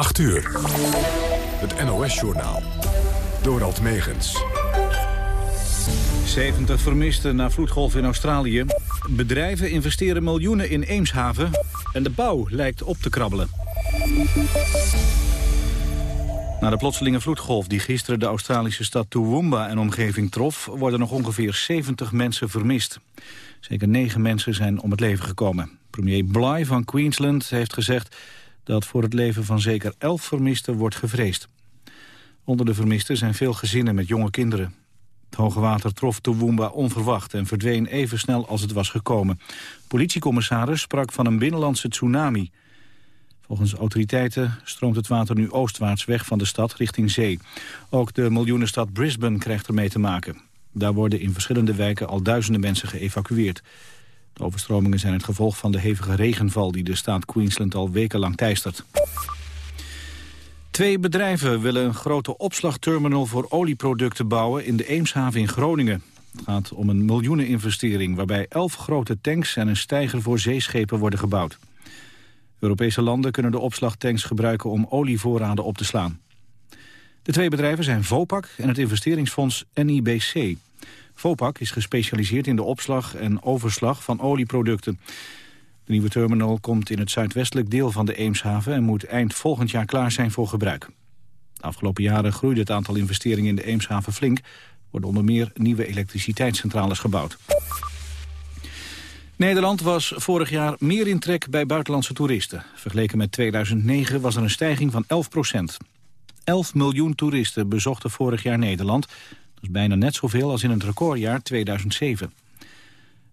8 uur. Het NOS-journaal. Dorald Megens. 70 vermisten na vloedgolf in Australië. Bedrijven investeren miljoenen in Eemshaven. En de bouw lijkt op te krabbelen. Na de plotselinge vloedgolf die gisteren de Australische stad Toowoomba en omgeving trof... worden nog ongeveer 70 mensen vermist. Zeker 9 mensen zijn om het leven gekomen. Premier Bly van Queensland heeft gezegd dat voor het leven van zeker 11 vermisten wordt gevreesd. Onder de vermisten zijn veel gezinnen met jonge kinderen. Het hoge water trof Toowoomba onverwacht en verdween even snel als het was gekomen. Politiecommissaris sprak van een binnenlandse tsunami. Volgens autoriteiten stroomt het water nu oostwaarts weg van de stad richting zee. Ook de miljoenenstad Brisbane krijgt ermee te maken. Daar worden in verschillende wijken al duizenden mensen geëvacueerd. De overstromingen zijn het gevolg van de hevige regenval... die de staat Queensland al wekenlang teistert. Twee bedrijven willen een grote opslagterminal voor olieproducten bouwen... in de Eemshaven in Groningen. Het gaat om een miljoeneninvestering... waarbij elf grote tanks en een steiger voor zeeschepen worden gebouwd. Europese landen kunnen de opslagtanks gebruiken om olievoorraden op te slaan. De twee bedrijven zijn Vopak en het investeringsfonds NIBC. Vopak is gespecialiseerd in de opslag en overslag van olieproducten. De nieuwe terminal komt in het zuidwestelijk deel van de Eemshaven... en moet eind volgend jaar klaar zijn voor gebruik. De afgelopen jaren groeide het aantal investeringen in de Eemshaven flink. Worden onder meer nieuwe elektriciteitscentrales gebouwd. Nederland was vorig jaar meer in trek bij buitenlandse toeristen. Vergeleken met 2009 was er een stijging van 11 procent. 11 miljoen toeristen bezochten vorig jaar Nederland. Dat is bijna net zoveel als in het recordjaar 2007.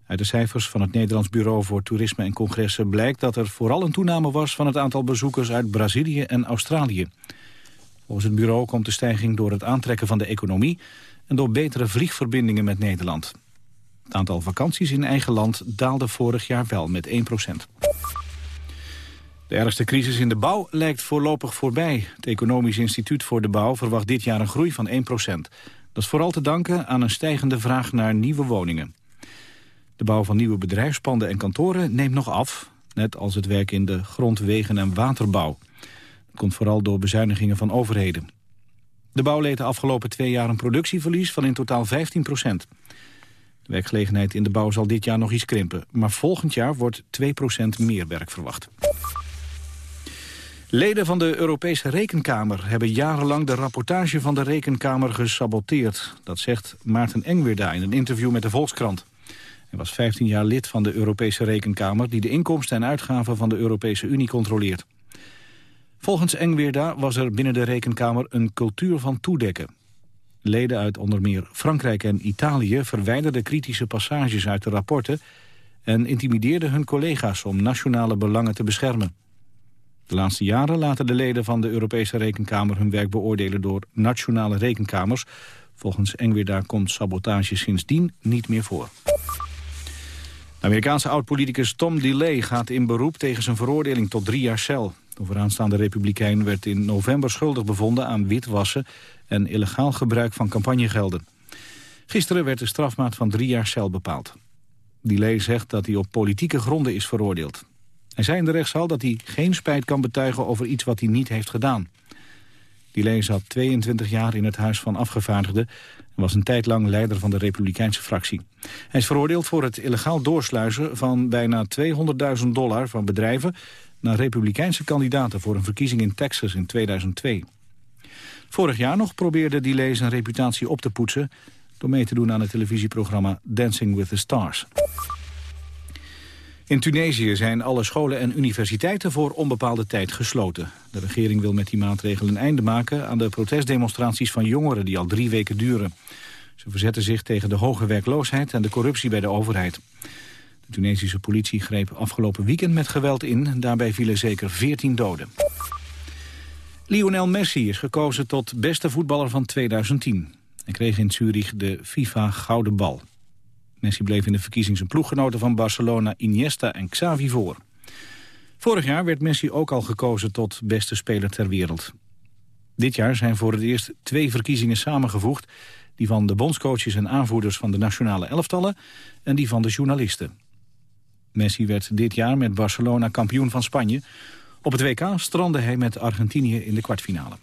Uit de cijfers van het Nederlands Bureau voor Toerisme en Congressen blijkt dat er vooral een toename was van het aantal bezoekers uit Brazilië en Australië. Volgens het bureau komt de stijging door het aantrekken van de economie en door betere vliegverbindingen met Nederland. Het aantal vakanties in eigen land daalde vorig jaar wel met 1% De ergste crisis in de bouw lijkt voorlopig voorbij. Het Economisch Instituut voor de Bouw verwacht dit jaar een groei van 1 Dat is vooral te danken aan een stijgende vraag naar nieuwe woningen. De bouw van nieuwe bedrijfspanden en kantoren neemt nog af... net als het werk in de grondwegen- en waterbouw. Dat komt vooral door bezuinigingen van overheden. De bouw leed de afgelopen twee jaar een productieverlies van in totaal 15 procent. De werkgelegenheid in de bouw zal dit jaar nog iets krimpen. Maar volgend jaar wordt 2% meer werk verwacht. Leden van de Europese Rekenkamer hebben jarenlang de rapportage van de Rekenkamer gesaboteerd. Dat zegt Maarten Engwerda in een interview met de Volkskrant. Hij was 15 jaar lid van de Europese Rekenkamer... die de inkomsten en uitgaven van de Europese Unie controleert. Volgens Engwerda was er binnen de Rekenkamer een cultuur van toedekken. Leden uit onder meer Frankrijk en Italië verwijderden kritische passages uit de rapporten... en intimideerden hun collega's om nationale belangen te beschermen. De laatste jaren laten de leden van de Europese Rekenkamer hun werk beoordelen door nationale rekenkamers. Volgens Engwerda komt sabotage sindsdien niet meer voor. De Amerikaanse oud-politicus Tom DeLay gaat in beroep tegen zijn veroordeling tot drie jaar cel. De vooraanstaande republikein werd in november schuldig bevonden aan witwassen en illegaal gebruik van campagnegelden. Gisteren werd de strafmaat van drie jaar cel bepaald. DeLay zegt dat hij op politieke gronden is veroordeeld. Hij zei in de rechtszaal dat hij geen spijt kan betuigen over iets wat hij niet heeft gedaan. DeLay zat 22 jaar in het Huis van Afgevaardigden was een tijd lang leider van de Republikeinse fractie. Hij is veroordeeld voor het illegaal doorsluizen van bijna 200.000 dollar van bedrijven naar Republikeinse kandidaten voor een verkiezing in Texas in 2002. Vorig jaar nog probeerde Delay zijn reputatie op te poetsen door mee te doen aan het televisieprogramma Dancing with the Stars. In Tunesië zijn alle scholen en universiteiten voor onbepaalde tijd gesloten. De regering wil met die maatregel een einde maken aan de protestdemonstraties van jongeren die al drie weken duren. Ze verzetten zich tegen de hoge werkloosheid en de corruptie bij de overheid. De Tunesische politie greep afgelopen weekend met geweld in. Daarbij vielen zeker 14 doden. Lionel Messi is gekozen tot beste voetballer van 2010. Hij kreeg in Zurich de FIFA Gouden Bal. Messi bleef in de verkiezing zijn ploeggenoten van Barcelona, Iniesta en Xavi voor. Vorig jaar werd Messi ook al gekozen tot beste speler ter wereld. Dit jaar zijn voor het eerst twee verkiezingen samengevoegd... die van de bondscoaches en aanvoerders van de nationale elftallen... en die van de journalisten. Messi werd dit jaar met Barcelona kampioen van Spanje. Op het WK strandde hij met Argentinië in de kwartfinale.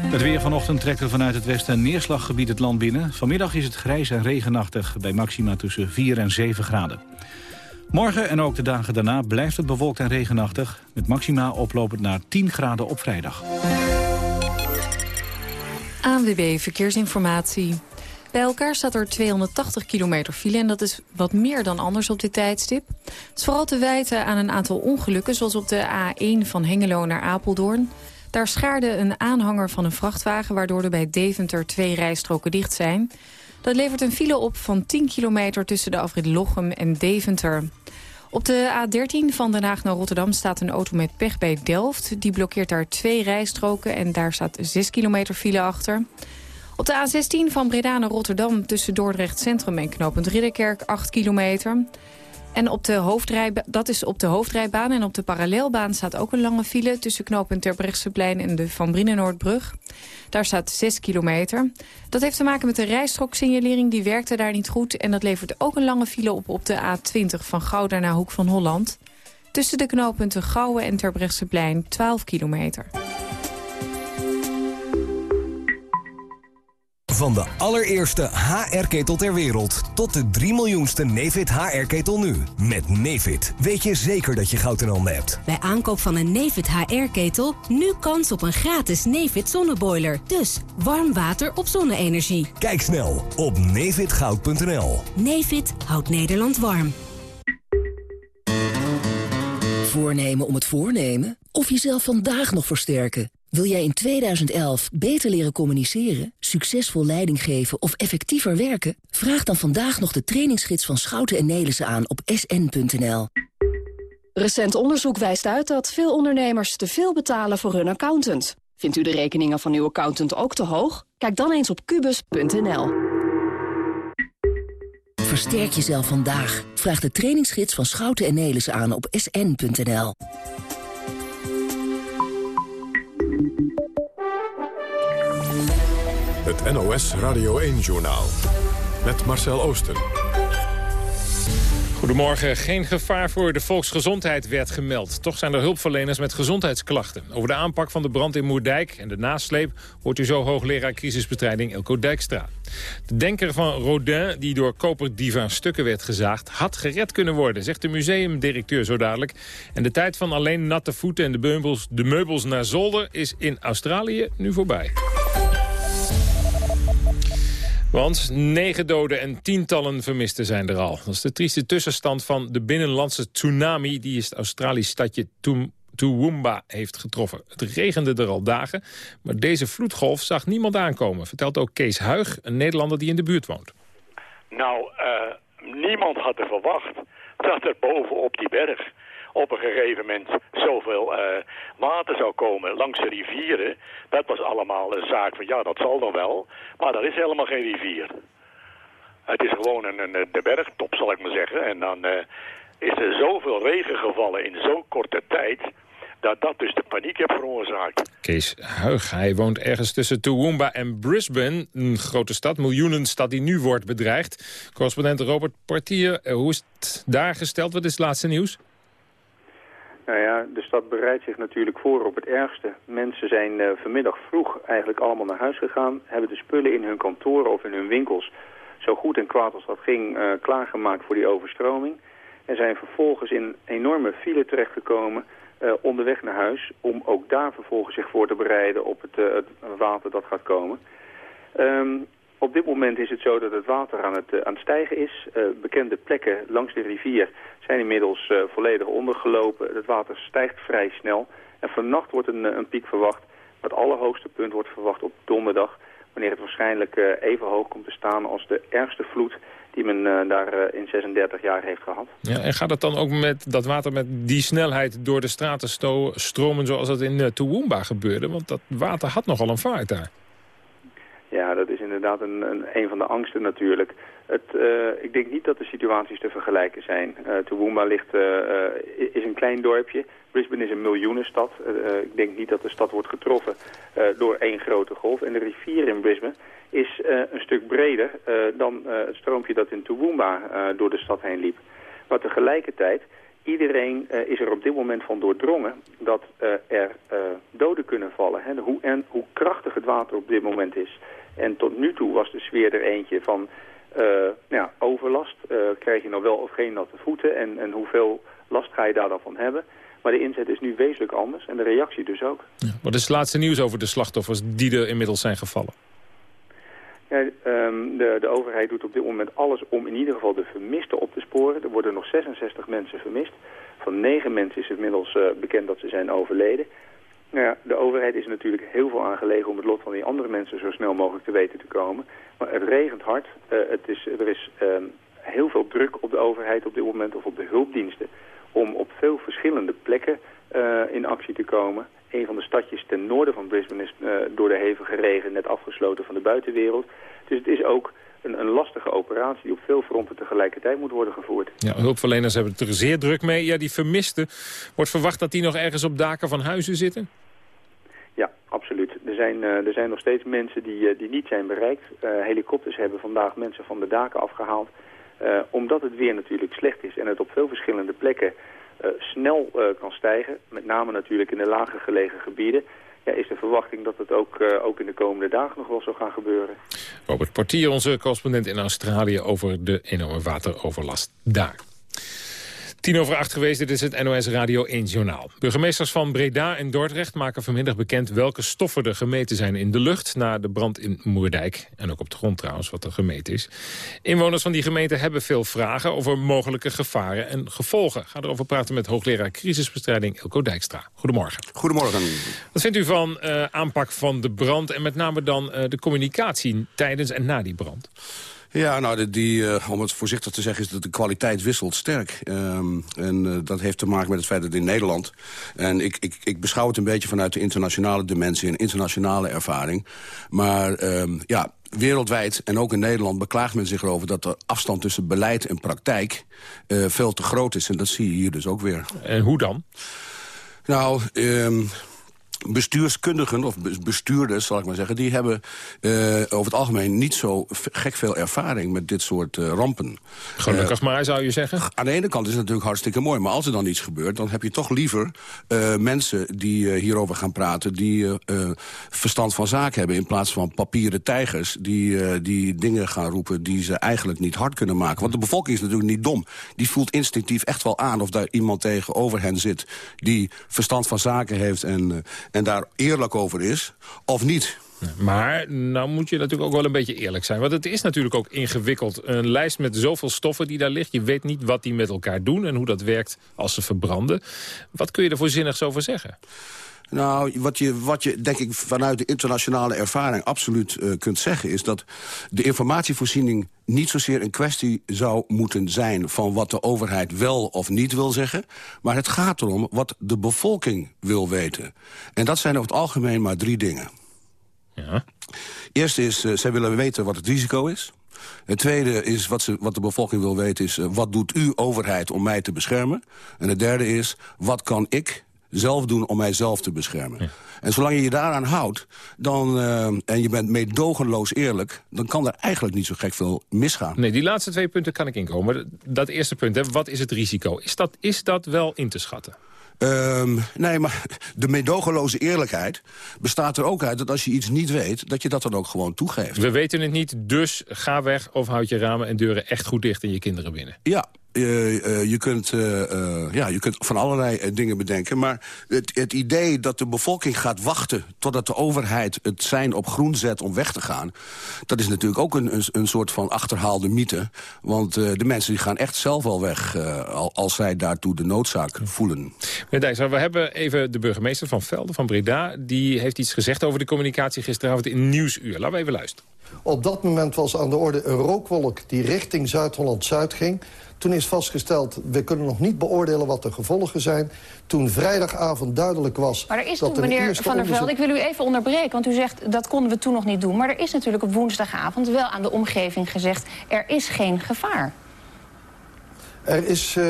Het weer vanochtend trekt er vanuit het westen een neerslaggebied het land binnen. Vanmiddag is het grijs en regenachtig bij maxima tussen 4 en 7 graden. Morgen en ook de dagen daarna blijft het bewolkt en regenachtig... met maxima oplopend naar 10 graden op vrijdag. ANWB Verkeersinformatie. Bij elkaar staat er 280 kilometer file en dat is wat meer dan anders op dit tijdstip. Het is vooral te wijten aan een aantal ongelukken, zoals op de A1 van Hengelo naar Apeldoorn. Daar schaarde een aanhanger van een vrachtwagen... waardoor er bij Deventer twee rijstroken dicht zijn. Dat levert een file op van 10 kilometer tussen de afrit Lochem en Deventer. Op de A13 van Den Haag naar Rotterdam staat een auto met pech bij Delft. Die blokkeert daar twee rijstroken en daar staat 6 kilometer file achter. Op de A16 van Breda naar Rotterdam tussen Dordrecht Centrum en knooppunt Ridderkerk 8 kilometer. En op de hoofdrijbaan, dat is op de hoofdrijbaan en op de parallelbaan staat ook een lange file... tussen knooppunt Terbrechtseplein en de Van Brienenoordbrug. Daar staat 6 kilometer. Dat heeft te maken met de rijstroksignalering, die werkte daar niet goed... en dat levert ook een lange file op op de A20 van Gouda naar Hoek van Holland. Tussen de knooppunten Gouwen en Terbrechtseplein 12 kilometer. Van de allereerste HR-ketel ter wereld tot de 3 miljoenste Nefit HR-ketel nu. Met Nefit weet je zeker dat je goud in handen hebt. Bij aankoop van een Nefit HR-ketel nu kans op een gratis Nefit zonneboiler. Dus warm water op zonne-energie. Kijk snel op nefitgoud.nl. Nefit houdt Nederland warm. Voornemen om het voornemen? Of jezelf vandaag nog versterken? Wil jij in 2011 beter leren communiceren, succesvol leiding geven of effectiever werken? Vraag dan vandaag nog de trainingsgids van Schouten en Nelissen aan op sn.nl. Recent onderzoek wijst uit dat veel ondernemers te veel betalen voor hun accountant. Vindt u de rekeningen van uw accountant ook te hoog? Kijk dan eens op kubus.nl. Versterk jezelf vandaag. Vraag de trainingsgids van Schouten en Nelissen aan op sn.nl. Het NOS Radio 1-journaal. Met Marcel Oosten. Goedemorgen. Geen gevaar voor de volksgezondheid werd gemeld. Toch zijn er hulpverleners met gezondheidsklachten. Over de aanpak van de brand in Moerdijk en de nasleep... hoort u zo hoogleraar crisisbestrijding Elko Dijkstra. De denker van Rodin, die door koperdiva stukken werd gezaagd... had gered kunnen worden, zegt de museumdirecteur zo dadelijk. En de tijd van alleen natte voeten en de meubels, de meubels naar zolder... is in Australië nu voorbij. Want negen doden en tientallen vermisten zijn er al. Dat is de trieste tussenstand van de binnenlandse tsunami... die het Australisch stadje Toowoomba heeft getroffen. Het regende er al dagen, maar deze vloedgolf zag niemand aankomen... vertelt ook Kees Huig, een Nederlander die in de buurt woont. Nou, uh, niemand had er verwacht dat er bovenop die berg op een gegeven moment zoveel uh, water zou komen langs de rivieren. Dat was allemaal een zaak van ja, dat zal dan wel. Maar dat is helemaal geen rivier. Het is gewoon een, een de bergtop, zal ik maar zeggen. En dan uh, is er zoveel regen gevallen in zo'n korte tijd dat dat dus de paniek heeft veroorzaakt. Kees Huig, hij woont ergens tussen Toowoomba en Brisbane, een grote stad, miljoenenstad die nu wordt bedreigd. Correspondent Robert Portier, eh, hoe is het daar gesteld? Wat is het laatste nieuws? Nou ja, de stad bereidt zich natuurlijk voor op het ergste. Mensen zijn uh, vanmiddag vroeg eigenlijk allemaal naar huis gegaan... hebben de spullen in hun kantoren of in hun winkels... zo goed en kwaad als dat ging uh, klaargemaakt voor die overstroming... en zijn vervolgens in enorme file terechtgekomen... Uh, onderweg naar huis... om ook daar vervolgens zich voor te bereiden op het, het water dat gaat komen... Um, op dit moment is het zo dat het water aan het, uh, aan het stijgen is. Uh, bekende plekken langs de rivier zijn inmiddels uh, volledig ondergelopen. Het water stijgt vrij snel. En vannacht wordt een, een piek verwacht. Het allerhoogste punt wordt verwacht op donderdag. Wanneer het waarschijnlijk even hoog komt te staan als de ergste vloed die men daar in 36 jaar heeft gehad. Ja, en gaat het dan ook met dat water met die snelheid door de straten stromen zoals dat in Toowoomba gebeurde? Want dat water had nogal een vaart daar. Ja, dat is inderdaad een, een, een van de angsten natuurlijk. Het, uh, ik denk niet dat de situaties te vergelijken zijn. Uh, Toowoomba ligt, uh, is een klein dorpje. Brisbane is een miljoenenstad. ik denk niet dat de stad wordt getroffen door één grote golf. En de rivier in Brisbane is een stuk breder dan het stroompje dat in Toowoomba door de stad heen liep. Maar tegelijkertijd iedereen is er op dit moment van doordrongen dat er doden kunnen vallen. Hè? Hoe, en hoe krachtig het water op dit moment is. En tot nu toe was de sfeer er eentje van nou ja, overlast. krijg je nou wel of geen natte voeten en, en hoeveel last ga je daar dan van hebben? Maar de inzet is nu wezenlijk anders en de reactie dus ook. Ja, wat is het laatste nieuws over de slachtoffers die er inmiddels zijn gevallen? Ja, um, de, de overheid doet op dit moment alles om in ieder geval de vermisten op te sporen. Er worden nog 66 mensen vermist. Van negen mensen is inmiddels uh, bekend dat ze zijn overleden. Nou ja, de overheid is natuurlijk heel veel aangelegen om het lot van die andere mensen zo snel mogelijk te weten te komen. Maar het regent hard. Uh, het is, er is um, heel veel druk op de overheid op dit moment of op de hulpdiensten om op veel verschillende plekken uh, in actie te komen. Een van de stadjes ten noorden van Brisbane is uh, door de hevige regen net afgesloten van de buitenwereld. Dus het is ook een, een, lastige operatie die op veel fronten tegelijkertijd moet worden gevoerd. Ja, hulpverleners hebben het er zeer druk mee. Ja, die vermisten, wordt verwacht dat die nog ergens op daken van huizen zitten? Ja, absoluut. Er zijn, uh, er zijn nog steeds mensen die, die niet zijn bereikt. helikopters hebben vandaag mensen van de daken afgehaald. Omdat het weer natuurlijk slecht is en het op veel verschillende plekken snel kan stijgen, met name natuurlijk in de lager gelegen gebieden, ja, is de verwachting dat het ook, ook in de komende dagen nog wel zal gaan gebeuren. Robert Portier, onze correspondent in Australië over de enorme wateroverlast daar. Tien over acht geweest, dit is het NOS Radio 1 Journaal. Burgemeesters van Breda en Dordrecht maken vanmiddag bekend... welke stoffen er gemeten zijn in de lucht na de brand in Moerdijk. En ook op de grond trouwens, wat er gemeten is. Inwoners van die gemeente hebben veel vragen... over mogelijke gevaren en gevolgen. Ga erover praten met hoogleraar crisisbestrijding Elko Dijkstra. Goedemorgen. Goedemorgen. Wat vindt u van uh, aanpak van de brand... en met name dan uh, de communicatie tijdens en na die brand? Ja, nou, die, uh, om het voorzichtig te zeggen, is dat de kwaliteit wisselt sterk. Um, en uh, dat heeft te maken met het feit dat in Nederland... en ik, ik, ik beschouw het een beetje vanuit de internationale dimensie... en internationale ervaring. Maar um, ja, wereldwijd en ook in Nederland beklaagt men zich erover... dat de afstand tussen beleid en praktijk uh, veel te groot is. En dat zie je hier dus ook weer. En hoe dan? Nou, um, bestuurskundigen of bestuurders, zal ik maar zeggen... die hebben uh, over het algemeen niet zo gek veel ervaring met dit soort uh, rampen. Gelukkig uh, maar, zou je zeggen? Aan de ene kant is het natuurlijk hartstikke mooi. Maar als er dan iets gebeurt, dan heb je toch liever mensen die hierover gaan praten... die verstand van zaken hebben in plaats van papieren tijgers... Die, die dingen gaan roepen die ze eigenlijk niet hard kunnen maken. Want de bevolking is natuurlijk niet dom. Die voelt instinctief echt wel aan of daar iemand tegenover hen zit... die verstand van zaken heeft en en daar eerlijk over is, of niet. Maar nou moet je natuurlijk ook wel een beetje eerlijk zijn. Want het is natuurlijk ook ingewikkeld. Een lijst met zoveel stoffen die daar ligt. Je weet niet wat die met elkaar doen en hoe dat werkt als ze verbranden. Wat kun je er voorzinnigs over zeggen? Nou, wat je, wat je denk ik vanuit de internationale ervaring absoluut uh, kunt zeggen... is dat de informatievoorziening niet zozeer een kwestie zou moeten zijn... van wat de overheid wel of niet wil zeggen. Maar het gaat erom wat de bevolking wil weten. En dat zijn over het algemeen maar drie dingen. Ja. Eerst is, uh, zij willen weten wat het risico is. Het tweede is, wat, ze, wat de bevolking wil weten, is... Uh, wat doet u, overheid, om mij te beschermen? En het derde is, wat kan ik zelf doen om mijzelf te beschermen. Ja. En zolang je je daaraan houdt, dan, uh, en je bent meedogenloos eerlijk... dan kan er eigenlijk niet zo gek veel misgaan. Nee, die laatste twee punten kan ik inkomen. Dat eerste punt, hè, wat is het risico? Is dat, is dat wel in te schatten? Um, nee, maar de meedogenloze eerlijkheid bestaat er ook uit... dat als je iets niet weet, dat je dat dan ook gewoon toegeeft. We weten het niet, dus ga weg of houd je ramen en deuren echt goed dicht... en je kinderen binnen. Ja, uh, uh, je, kunt, uh, ja, je kunt van allerlei dingen bedenken. Maar het, het, idee dat de bevolking gaat wachten... totdat de overheid het zijn op groen zet om weg te gaan... dat is natuurlijk ook een, een, een soort van achterhaalde mythe. Want de mensen die gaan echt zelf al weg... als zij daartoe de noodzaak voelen. Meneer Dijkstra, we hebben even de burgemeester van Velden, van Breda... die heeft iets gezegd over de communicatie gisteravond in Nieuwsuur. Laten we even luisteren. Op dat moment was aan de orde een rookwolk die richting Zuid-Holland-Zuid ging... Toen is vastgesteld, we kunnen nog niet beoordelen wat de gevolgen zijn. Toen vrijdagavond duidelijk was... Maar er is toen, meneer Van der Veld, ik wil u even onderbreken... want u zegt, dat konden we toen nog niet doen. Maar er is natuurlijk op woensdagavond wel aan de omgeving gezegd... er is geen gevaar. Er is uh,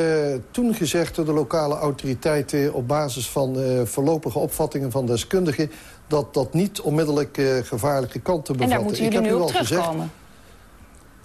toen gezegd door de lokale autoriteiten... op basis van uh, voorlopige opvattingen van deskundigen... dat dat niet onmiddellijk uh, gevaarlijke kanten bevat. En daar moeten jullie nu op terugkomen. Gezegd,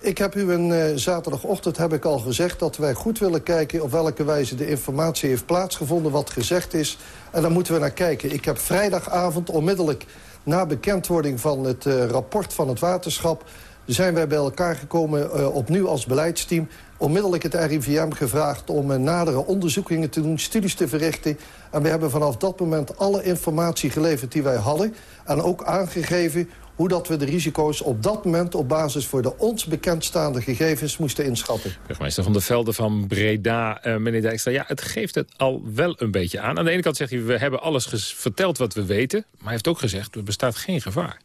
Ik heb u een uh, zaterdagochtend heb ik al gezegd dat wij goed willen kijken... op welke wijze de informatie heeft plaatsgevonden, wat gezegd is. En daar moeten we naar kijken. Ik heb vrijdagavond onmiddellijk na bekendwording van het uh, rapport van het waterschap... zijn wij bij elkaar gekomen uh, opnieuw als beleidsteam onmiddellijk het RIVM gevraagd om nadere onderzoekingen te doen, studies te verrichten. En we hebben vanaf dat moment alle informatie geleverd die wij hadden. En ook aangegeven hoe dat we de risico's op dat moment... op basis voor de ons bekendstaande gegevens moesten inschatten. Burgemeester van der Velde van Breda, uh, meneer Dijkstra... ja, het geeft het al wel een beetje aan. Aan de ene kant zegt hij, we hebben alles verteld wat we weten... maar hij heeft ook gezegd, er bestaat geen gevaar.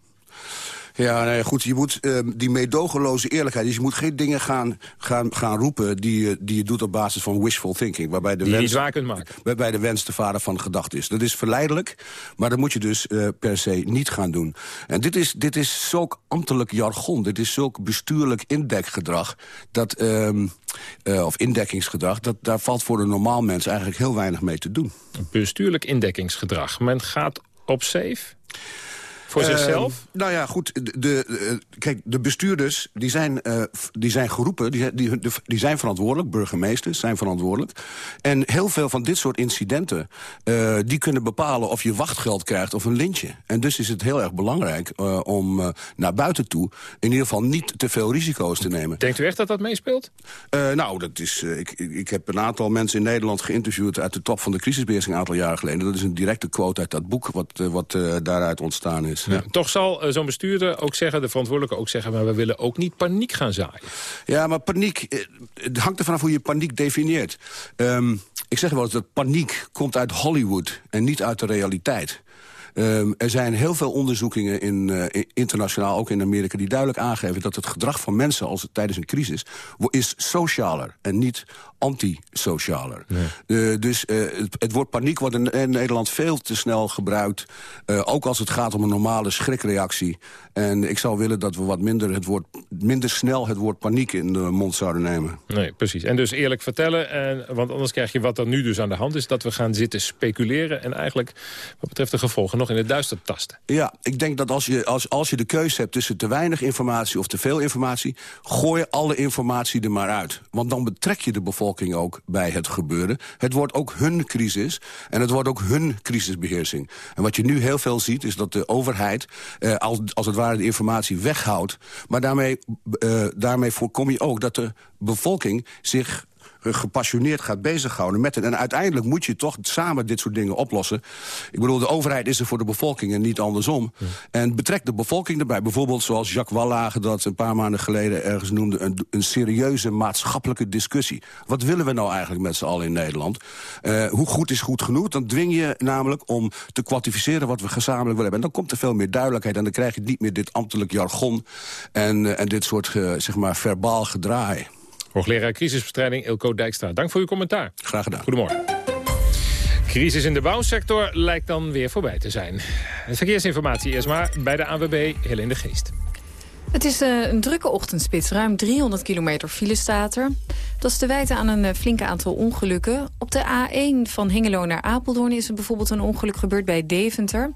Ja, nee, goed, je moet uh, die meedogenloze eerlijkheid... dus je moet geen dingen gaan, gaan, gaan roepen die, die je doet op basis van wishful thinking. Waarbij de die wens, je waar kunt maken. Waarbij de wens de vader van de gedachte is. Dat is verleidelijk, maar dat moet je dus uh, per se niet gaan doen. En dit is, dit is zulk ambtelijk jargon, dit is zulk bestuurlijk indekgedrag... Dat, uh, uh, of indekkingsgedrag, dat, daar valt voor een normaal mens eigenlijk heel weinig mee te doen. Bestuurlijk indekkingsgedrag. Men gaat op safe... Voor zichzelf? Uh, nou ja, goed. De, de, uh, kijk, de bestuurders die zijn, uh, die zijn geroepen, die, die, die zijn verantwoordelijk. Burgemeesters zijn verantwoordelijk. En heel veel van dit soort incidenten... die kunnen bepalen of je wachtgeld krijgt of een lintje. En dus is het heel erg belangrijk om naar buiten toe... in ieder geval niet te veel risico's te nemen. Denkt u echt dat dat meespeelt? nou, dat is, ik, ik heb een aantal mensen in Nederland geïnterviewd... uit de top van de crisisbeheersing een aantal jaren geleden. Dat is een directe quote uit dat boek wat, wat daaruit ontstaan is. Ja. Toch zal uh, zo'n bestuurder ook zeggen, de verantwoordelijke ook zeggen... maar we willen ook niet paniek gaan zaaien. Ja, maar paniek, het hangt er vanaf hoe je paniek definieert. Um, ik zeg wel eens dat paniek komt uit Hollywood en niet uit de realiteit. Um, er zijn heel veel onderzoekingen in, uh, internationaal, ook in Amerika... die duidelijk aangeven dat het gedrag van mensen als het, tijdens een crisis... is socialer en niet antisocialer. Nee. Uh, dus uh, het, het, woord paniek wordt in, in, Nederland veel te snel gebruikt. Uh, ook als het gaat om een normale schrikreactie. En ik zou willen dat we wat minder, het woord, minder snel het woord paniek in de mond zouden nemen. Nee, precies. En dus eerlijk vertellen, en, want anders krijg je wat er nu dus aan de hand is... dat we gaan zitten speculeren en eigenlijk wat betreft de gevolgen nog in het duister tasten. Ja, ik denk dat als je, als, als je de keuze hebt tussen te weinig informatie of te veel informatie... gooi alle informatie er maar uit. Want dan betrek je de bevolking ook bij het gebeuren. Het wordt ook hun crisis en het wordt ook hun crisisbeheersing. En wat je nu heel veel ziet is dat de overheid eh, als, als het ware de informatie weghoudt. Maar daarmee, uh, daarmee voorkom je ook dat de bevolking zich gepassioneerd gaat bezighouden met het. En uiteindelijk moet je toch samen dit soort dingen oplossen. Ik bedoel, de overheid is er voor de bevolking en niet andersom. Ja. En betrek de bevolking erbij. Bijvoorbeeld zoals Jacques Wallage dat een paar maanden geleden ergens noemde... een, een serieuze maatschappelijke discussie. Wat willen we nou eigenlijk met z'n allen in Nederland? Uh, hoe goed is goed genoeg? Dan dwing je namelijk om te kwantificeren wat we gezamenlijk willen hebben. En dan komt er veel meer duidelijkheid. En dan krijg je niet meer dit ambtelijk jargon en, uh, en dit soort uh, zeg maar verbaal gedraai. Hoogleraar crisisbestrijding Ilko Dijkstra. Dank voor uw commentaar. Graag gedaan. Goedemorgen. Crisis in de bouwsector lijkt dan weer voorbij te zijn. Verkeersinformatie eerst maar bij de AWB Helene de Geest. Het is uh, een drukke ochtendspits. Ruim 300 kilometer file staat er. Dat is te wijten aan een uh, flinke aantal ongelukken. Op de A1 van Hengelo naar Apeldoorn is er bijvoorbeeld een ongeluk gebeurd bij Deventer.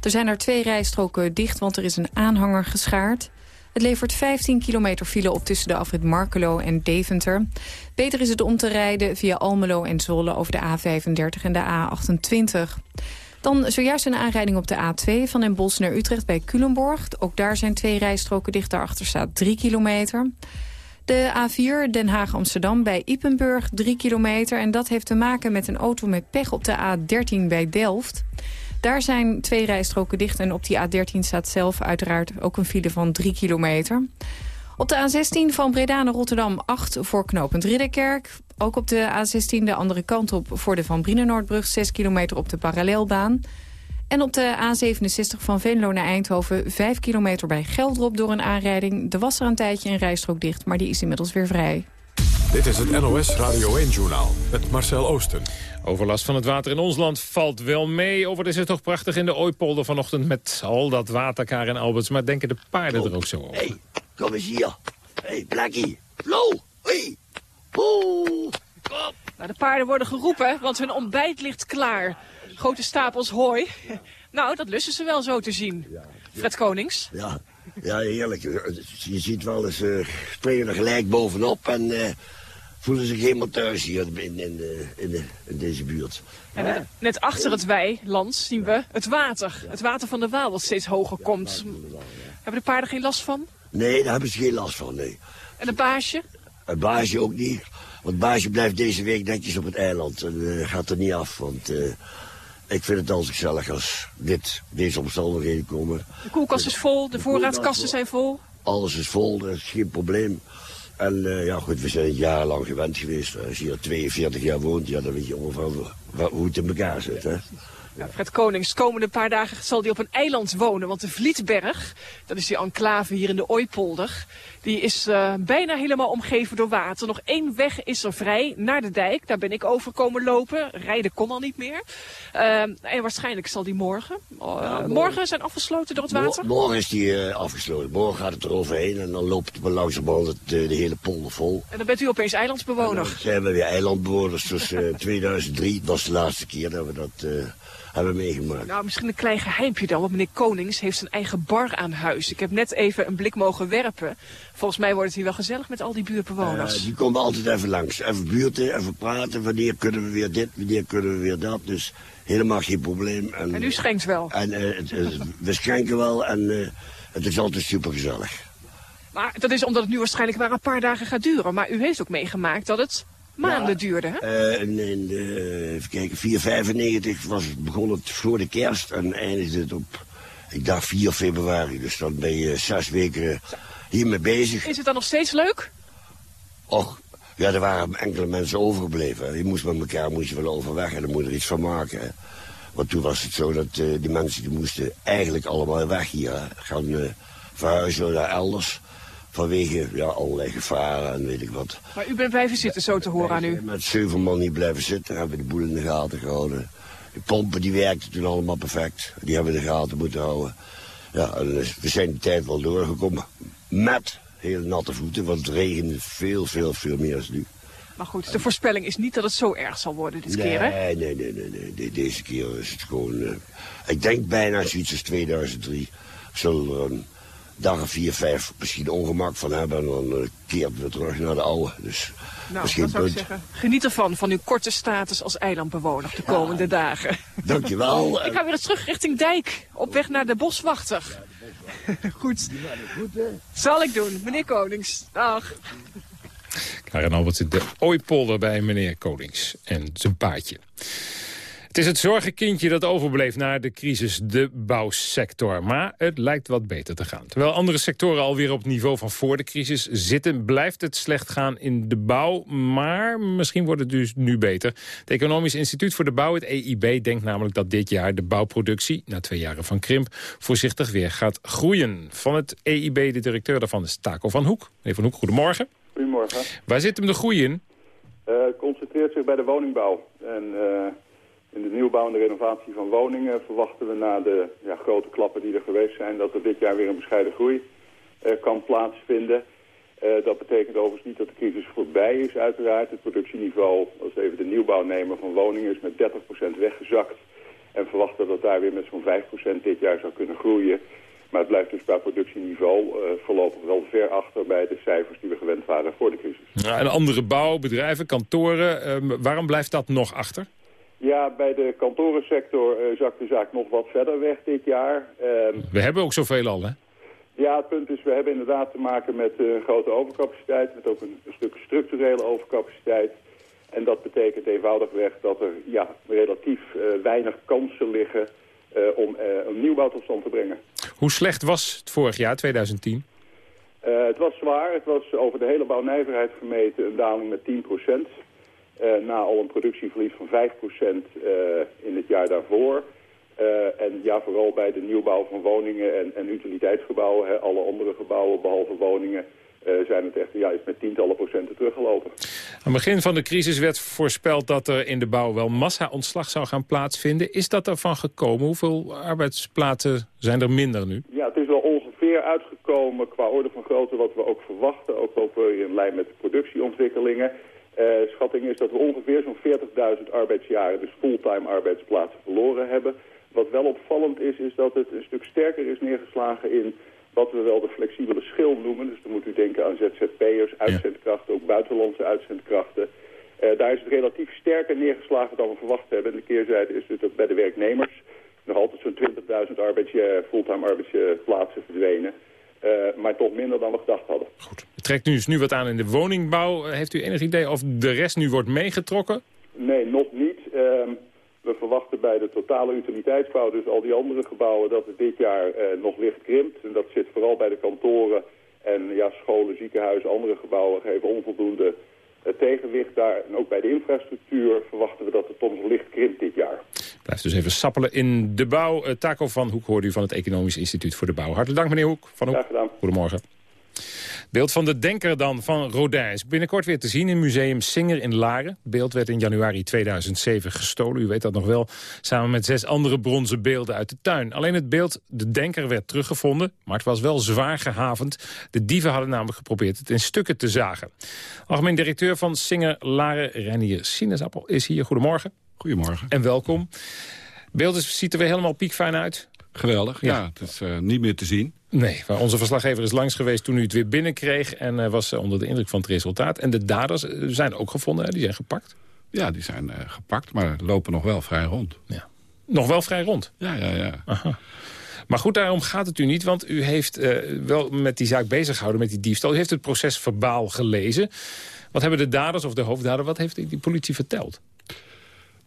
Er zijn er twee rijstroken dicht, want er is een aanhanger geschaard. Het levert 15 kilometer file op tussen de afrit Markelo en Deventer. Beter is het om te rijden via Almelo en Zwolle over de A35 en de A28. Dan zojuist een aanrijding op de A2 van Den naar Utrecht bij Culemborg. Ook daar zijn twee rijstroken dicht, daarachter staat 3 kilometer. De A4 Den Haag-Amsterdam bij Ipenburg 3 kilometer. En dat heeft te maken met een auto met pech op de A13 bij Delft. Daar zijn twee rijstroken dicht en op die A13 staat zelf uiteraard ook een file van 3 kilometer. Op de A16 van Breda naar Rotterdam 8 voor knooppunt Ridderkerk. Ook op de A16 de andere kant op voor de Van Brienenoordbrug 6 kilometer op de parallelbaan. En op de A67 van Venlo naar Eindhoven 5 kilometer bij Geldrop door een aanrijding. Er was er een tijdje een rijstrook dicht, maar die is inmiddels weer vrij. Dit is het NOS Radio 1-journaal met Marcel Oosten. Overlast van het water in ons land valt wel mee. Over is het toch prachtig in de Ooipolder vanochtend met al dat water, Karen Alberts. Maar denken de paarden er ook zo over? Hé, hey, kom eens hier. Hé, hey, Blackie. Flo. Hé. Oeh. Kom. Nou, de paarden worden geroepen, want hun ontbijt ligt klaar. Grote stapels hooi. Nou, dat lussen ze wel zo te zien. Fred Konings. Ja, Ja, heerlijk. Je ziet wel eens, uh, springen er gelijk bovenop en uh, voelen zich helemaal thuis hier in, in, in, in deze buurt. En net, net, achter het weiland zien we het water. Het water van de Waal dat steeds hoger komt. Hebben de paarden geen last van? Nee, daar hebben ze geen last van, nee. En het baasje? Het baasje ook niet. Want baasje blijft deze week netjes op het eiland en uh, gaat er niet af. Want uh, ik vind het al gezellig als dit, deze omstandigheden komen. De koelkast is vol, de voorraadkasten zijn vol. Alles is vol, dat is geen probleem. En uh, ja goed, we zijn jarenlang gewend geweest. Als je hier 42 jaar woont, ja, dan weet je ongeveer hoe het in elkaar zit. Hè? Fred Konings, de komende paar dagen zal hij op een eiland wonen. Want de Vlietberg, dat is die enclave hier in de Ooipolder... die is uh, bijna helemaal omgeven door water. Nog één weg is er vrij naar de dijk. Daar ben ik over komen lopen. Rijden kon al niet meer. Uh, en waarschijnlijk zal die morgen... Uh, ja, morgen... morgen zijn afgesloten door het water? morgen is die afgesloten. Morgen gaat het eroverheen en dan loopt het langzamerhand de, de hele polder vol. En dan bent u opeens eilandsbewoner? dan zijn we weer eilandbewoners. Dus 2003 was de laatste keer dat we dat hebben meegemaakt. Nou, misschien een klein geheimpje dan, want meneer Konings heeft zijn eigen bar aan huis. Ik heb net even een blik mogen werpen. Volgens mij wordt het hier wel gezellig met al die buurtbewoners. Uh, die komen altijd even langs. Even buurten, even praten. Wanneer kunnen we weer dit, wanneer kunnen we weer dat. Dus helemaal geen probleem. En, en u schenkt wel? En, uh, het, we schenken wel en het is altijd super gezellig. Maar dat is omdat het nu waarschijnlijk maar een paar dagen gaat duren. Maar u heeft ook meegemaakt dat het maanden duurde, hè? Uh, in, in de, even kijken, 495 was begon het voor de kerst en eindigde het op, ik dacht 4 februari. Dus dan ben je zes weken hiermee bezig. Is het dan nog steeds leuk? Och, ja, er waren enkele mensen overgebleven. Je moest met elkaar moest je wel overweg en dan moet er iets van maken. Hè. Want toen was het zo dat uh, die mensen die moesten eigenlijk allemaal weg hier. Hè. Gaan uh, verhuizen naar elders. Vanwege ja, allerlei gevaren en weet ik wat. Maar u bent blijven zitten, zo te horen aan u? Met zeven man niet blijven zitten. Hebben we de boel in de gaten gehouden. De pompen die werkten toen allemaal perfect. Die hebben we in de gaten moeten houden. Ja, en we zijn de tijd wel doorgekomen. Met hele natte voeten, want het regende veel, veel, veel meer als nu. Maar goed, de voorspelling is niet dat het zo erg zal worden dit nee, keer, hè? Nee, nee, nee, nee. Deze keer is het gewoon... Uh, ik denk bijna zoiets als 2003. Zullen er een dag of vier, vijf misschien ongemak van hebben. En dan uh, keert we terug naar de oude. Dus nou, misschien zou ik zeggen, geniet ervan, van uw korte status als eilandbewoner de komende dagen. Dankjewel. ik ga weer eens terug richting Dijk, op weg naar de boswachter. Goed. Zal ik doen, meneer Konings. Dag. Karen Albert zit de ooipolder bij meneer Konings en zijn paardje. Het is het zorgenkindje dat overbleef na de crisis, de bouwsector. Maar het lijkt wat beter te gaan. Terwijl andere sectoren alweer op het niveau van voor de crisis zitten... blijft het slecht gaan in de bouw, maar misschien wordt het dus nu beter. Het Economisch Instituut voor de Bouw, het EIB, denkt namelijk dat dit jaar de bouwproductie... na twee jaren van krimp, voorzichtig weer gaat groeien. Van het EIB, de directeur daarvan is Taco van Hoek. Meneer Van Hoek, goedemorgen. Goedemorgen. Waar zit hem de groei in? Uh, concentreert zich bij de woningbouw. En... Uh in de nieuwbouw en de renovatie van woningen verwachten we na de ja, grote klappen die er geweest zijn... dat er dit jaar weer een bescheiden groei uh, kan plaatsvinden. Uh, dat betekent overigens niet dat de crisis voorbij is uiteraard. Het productieniveau, als we even de nieuwbouw nemen van woningen... is met 30% weggezakt. En verwachten dat daar weer met zo'n 5% dit jaar zou kunnen groeien. Maar het blijft dus qua productieniveau uh, voorlopig wel ver achter bij de cijfers die we gewend waren voor de crisis. En andere bouwbedrijven, kantoren, uh, waarom blijft dat nog achter? Ja, bij de kantorensector uh, zakt de zaak nog wat verder weg dit jaar. Uh, we hebben ook zoveel al, hè? Ja, het punt is, we hebben inderdaad te maken met een uh, grote overcapaciteit, met ook een, stuk structurele overcapaciteit. En dat betekent eenvoudigweg dat er ja, relatief uh, weinig kansen liggen om een nieuwbouw tot stand te brengen. Hoe slecht was het vorig jaar, 2010? het was zwaar. Het was over de hele bouwnijverheid gemeten een daling met 10 procent. Uh, na al een productieverlies van 5% uh, in het jaar daarvoor. Uh, en ja, vooral bij de nieuwbouw van woningen en, en utiliteitsgebouwen, hè, alle andere gebouwen behalve woningen, uh, zijn het echt ja, is met tientallen procenten teruggelopen. Aan het begin van de crisis werd voorspeld dat er in de bouw wel massa-ontslag zou gaan plaatsvinden. Is dat ervan gekomen? Hoeveel arbeidsplaatsen zijn er minder nu? Ja, het is wel ongeveer uitgekomen qua orde van grootte wat we ook verwachten. Ook over in lijn met de productieontwikkelingen. Uh, schatting is dat we ongeveer zo'n 40.000 arbeidsjaren, dus fulltime arbeidsplaatsen verloren hebben. Wat wel opvallend is, is dat het een stuk sterker is neergeslagen in wat we wel de flexibele schil noemen. Dus dan moet u denken aan ZZP'ers, uitzendkrachten, ook buitenlandse uitzendkrachten. Uh, daar is het relatief sterker neergeslagen dan we verwacht hebben. En de keerzijde is dus dat bij de werknemers nog altijd zo'n 20.000 arbeids, fulltime arbeidsplaatsen verdwenen. Uh, maar toch minder dan we gedacht hadden. Goed. Trekt nu, nu wat aan in de woningbouw. Heeft u enig idee of de rest nu wordt meegetrokken? Nee, nog niet. Uh, we verwachten bij de totale utiliteitsbouw, dus al die andere gebouwen, dat het dit jaar uh, nog licht krimpt. En dat zit vooral bij de kantoren en ja, scholen, ziekenhuizen, andere gebouwen geven onvoldoende uh, tegenwicht daar. En ook bij de infrastructuur verwachten we dat het toch nog licht krimpt dit jaar. Blijft dus even sappelen in de bouw. Taco van Hoek hoorde u van het Economisch Instituut voor de Bouw. Hartelijk dank meneer Hoek. Van Hoek. Graag gedaan. Goedemorgen. Beeld van de Denker dan van Rodin is binnenkort weer te zien in museum Singer in Laren. Het beeld werd in januari 2007 gestolen, u weet dat nog wel, samen met zes andere bronzen beelden uit de tuin. Alleen het beeld De Denker werd teruggevonden, maar het was wel zwaar gehavend. De dieven hadden namelijk geprobeerd het in stukken te zagen. Algemeen directeur van Singer Laren, Renier Sinaasappel, is hier. Goedemorgen. Goedemorgen. En welkom. Beeld ziet er weer helemaal piekfijn uit. Geweldig, ja. ja het is uh, niet meer te zien. Nee, maar onze verslaggever is langs geweest toen u het weer binnenkreeg... en uh, was onder de indruk van het resultaat. En de daders zijn ook gevonden, hè? die zijn gepakt. Ja, die zijn uh, gepakt, maar lopen nog wel vrij rond. Ja. Nog wel vrij rond? Ja, ja, ja. Aha. Maar goed, daarom gaat het u niet, want u heeft uh, wel met die zaak bezig gehouden, met die diefstal. U heeft het proces verbaal gelezen. Wat hebben de daders of de hoofddader, wat heeft die politie verteld?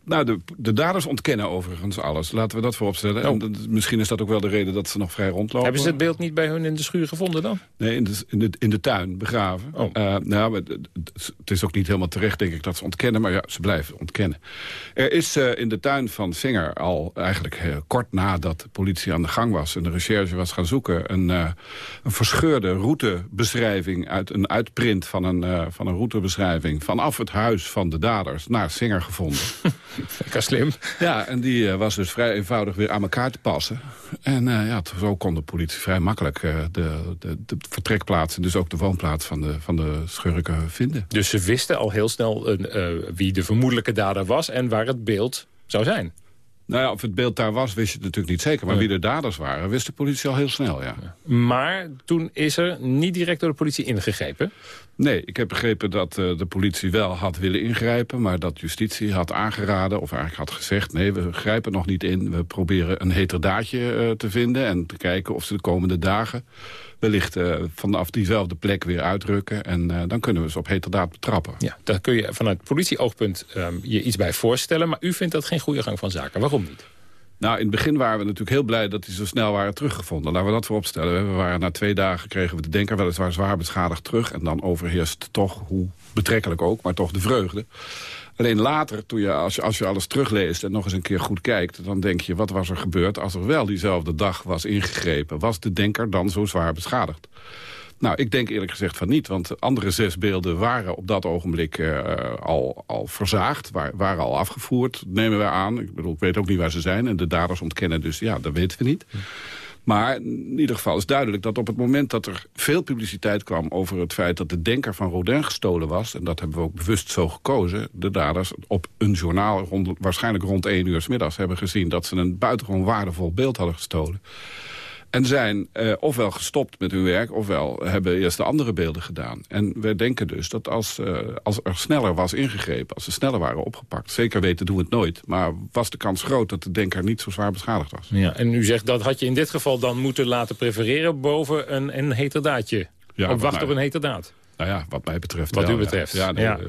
Nou, de, de daders ontkennen overigens alles. Laten we dat vooropstellen. Oh. En misschien is dat ook wel de reden dat ze nog vrij rondlopen. Hebben ze het beeld niet bij hun in de schuur gevonden dan? Nee, in de, in de, in de tuin begraven. Oh. Uh, nou, het is ook niet helemaal terecht, denk ik, dat ze ontkennen. Maar ja, ze blijven ontkennen. Er is uh, in de tuin van Singer al eigenlijk uh, kort nadat de politie aan de gang was... en de recherche was gaan zoeken... een, een verscheurde routebeschrijving uit een uitprint van een, van een routebeschrijving... vanaf het huis van de daders naar Singer gevonden. Lekker slim. Ja, en die uh, was dus vrij eenvoudig weer aan elkaar te passen. En uh, ja, zo kon de politie vrij makkelijk uh, de, de, de, vertrekplaats... en dus ook de woonplaats van de, van de schurken vinden. Dus ze wisten al heel snel wie de vermoedelijke dader was... en waar het beeld zou zijn? Nou ja, of het beeld daar was, wist je het natuurlijk niet zeker. Maar wie de daders waren, wist de politie al heel snel, ja. Maar toen is er niet direct door de politie ingegrepen? Nee, ik heb begrepen dat uh, de politie wel had willen ingrijpen... maar dat justitie had aangeraden, of eigenlijk had gezegd... nee, we grijpen nog niet in, we proberen een heterdaadje uh, te vinden... en te kijken of ze de komende dagen wellicht uh, vanaf diezelfde plek weer uitrukken. En dan kunnen we ze op heterdaad betrappen. Ja, daar kun je vanuit politieoogpunt um, je iets bij voorstellen... maar u vindt dat geen goede gang van zaken. Waarom niet? Nou, in het begin waren we natuurlijk heel blij dat die zo snel waren teruggevonden. Laten we dat vooropstellen. We waren na twee dagen kregen we de denker weliswaar zwaar beschadigd terug. En dan overheerst toch, hoe betrekkelijk ook, maar toch de vreugde. Alleen later, toen je, als, je, als je alles terugleest en nog eens een keer goed kijkt... dan denk je, wat was er gebeurd als er wel diezelfde dag was ingegrepen? Was de denker dan zo zwaar beschadigd? Nou, ik denk eerlijk gezegd van niet. Want andere zes beelden waren op dat ogenblik uh, al, al verzaagd. waren al afgevoerd, nemen we aan. Ik bedoel, ik weet ook niet waar ze zijn. En de daders ontkennen dus, ja, dat weten we niet. Maar in ieder geval is duidelijk dat op het moment dat er veel publiciteit kwam... over het feit dat de denker van Rodin gestolen was... en dat hebben we ook bewust zo gekozen... de daders op een journaal rond, waarschijnlijk rond één uur s middags hebben gezien... dat ze een buitengewoon waardevol beeld hadden gestolen en zijn uh, ofwel gestopt met hun werk... ofwel hebben eerst de andere beelden gedaan. En we denken dus dat als, uh, als er sneller was ingegrepen... als ze sneller waren opgepakt... zeker weten doen we het nooit... maar was de kans groot dat de denker niet zo zwaar beschadigd was. Ja, en u zegt dat had je in dit geval dan moeten laten prefereren... boven een, een heterdaadje. Ja, op wacht op een heterdaad. Nou ja, wat mij betreft Wat wel, u betreft. Ja, nee, ja.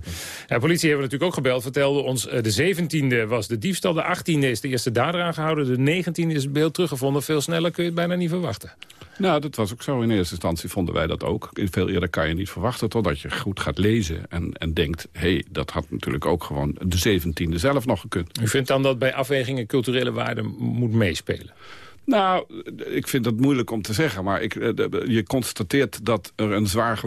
ja. politie hebben natuurlijk ook gebeld. Vertelde ons, uh, de 17e was de diefstal. De 18e is de eerste dader aangehouden. De 19e is het beeld teruggevonden. Veel sneller kun je het bijna niet verwachten. Nou, dat was ook zo. In eerste instantie vonden wij dat ook. Veel eerder kan je niet verwachten totdat je goed gaat lezen. En, en denkt, hé, hey, dat had natuurlijk ook gewoon de 17e zelf nog gekund. U vindt dan dat bij afwegingen culturele waarden moet meespelen? Nou, ik vind het moeilijk om te zeggen. Maar ik, je constateert dat er een zwaar...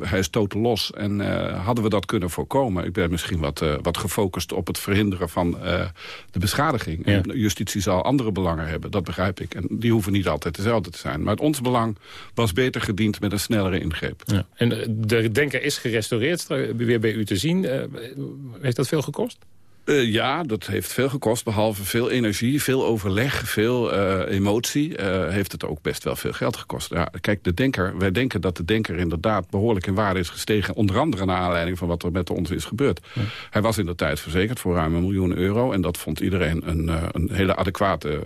Hij is totaal los. En uh, hadden we dat kunnen voorkomen? Ik ben misschien wat, uh, wat gefocust op het verhinderen van uh, de beschadiging. Ja. En justitie zal andere belangen hebben, dat begrijp ik. En die hoeven niet altijd dezelfde te zijn. Maar het ons belang was beter gediend met een snellere ingreep. Ja. En de denker is gerestaureerd, weer bij u te zien. heeft dat veel gekost? Uh, ja, dat heeft veel gekost. Behalve veel energie, veel overleg, veel uh, emotie... Uh, heeft het ook best wel veel geld gekost. Ja, kijk, de denker, wij denken dat de denker inderdaad behoorlijk in waarde is gestegen. Onder andere naar aanleiding van wat er met ons is gebeurd. Ja. Hij was in de tijd verzekerd voor ruim een miljoen euro. En dat vond iedereen een, een hele adequate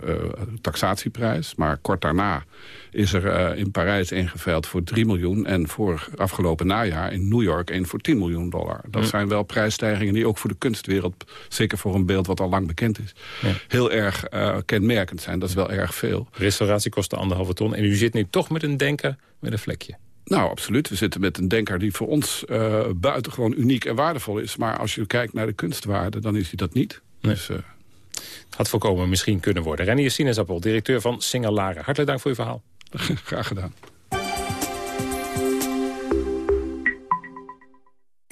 taxatieprijs. Maar kort daarna is er in Parijs ingeveild voor 3 miljoen... en voor afgelopen najaar in New York één voor 10 miljoen dollar. Dat zijn wel prijsstijgingen die ook voor de kunstwereld... zeker voor een beeld wat al lang bekend is... Ja. heel erg uh, kenmerkend zijn. Dat is wel erg veel. Restauratie kostte anderhalve ton. En u zit nu toch met een denker met een vlekje. Nou, absoluut. We zitten met een denker die voor ons uh, buitengewoon uniek en waardevol is. Maar als je kijkt naar de kunstwaarde, dan is hij dat niet. Nee. Dus, had voorkomen misschien kunnen worden. Renier Sinaasappel, directeur van Singalare. Hartelijk dank voor uw verhaal. Graag gedaan.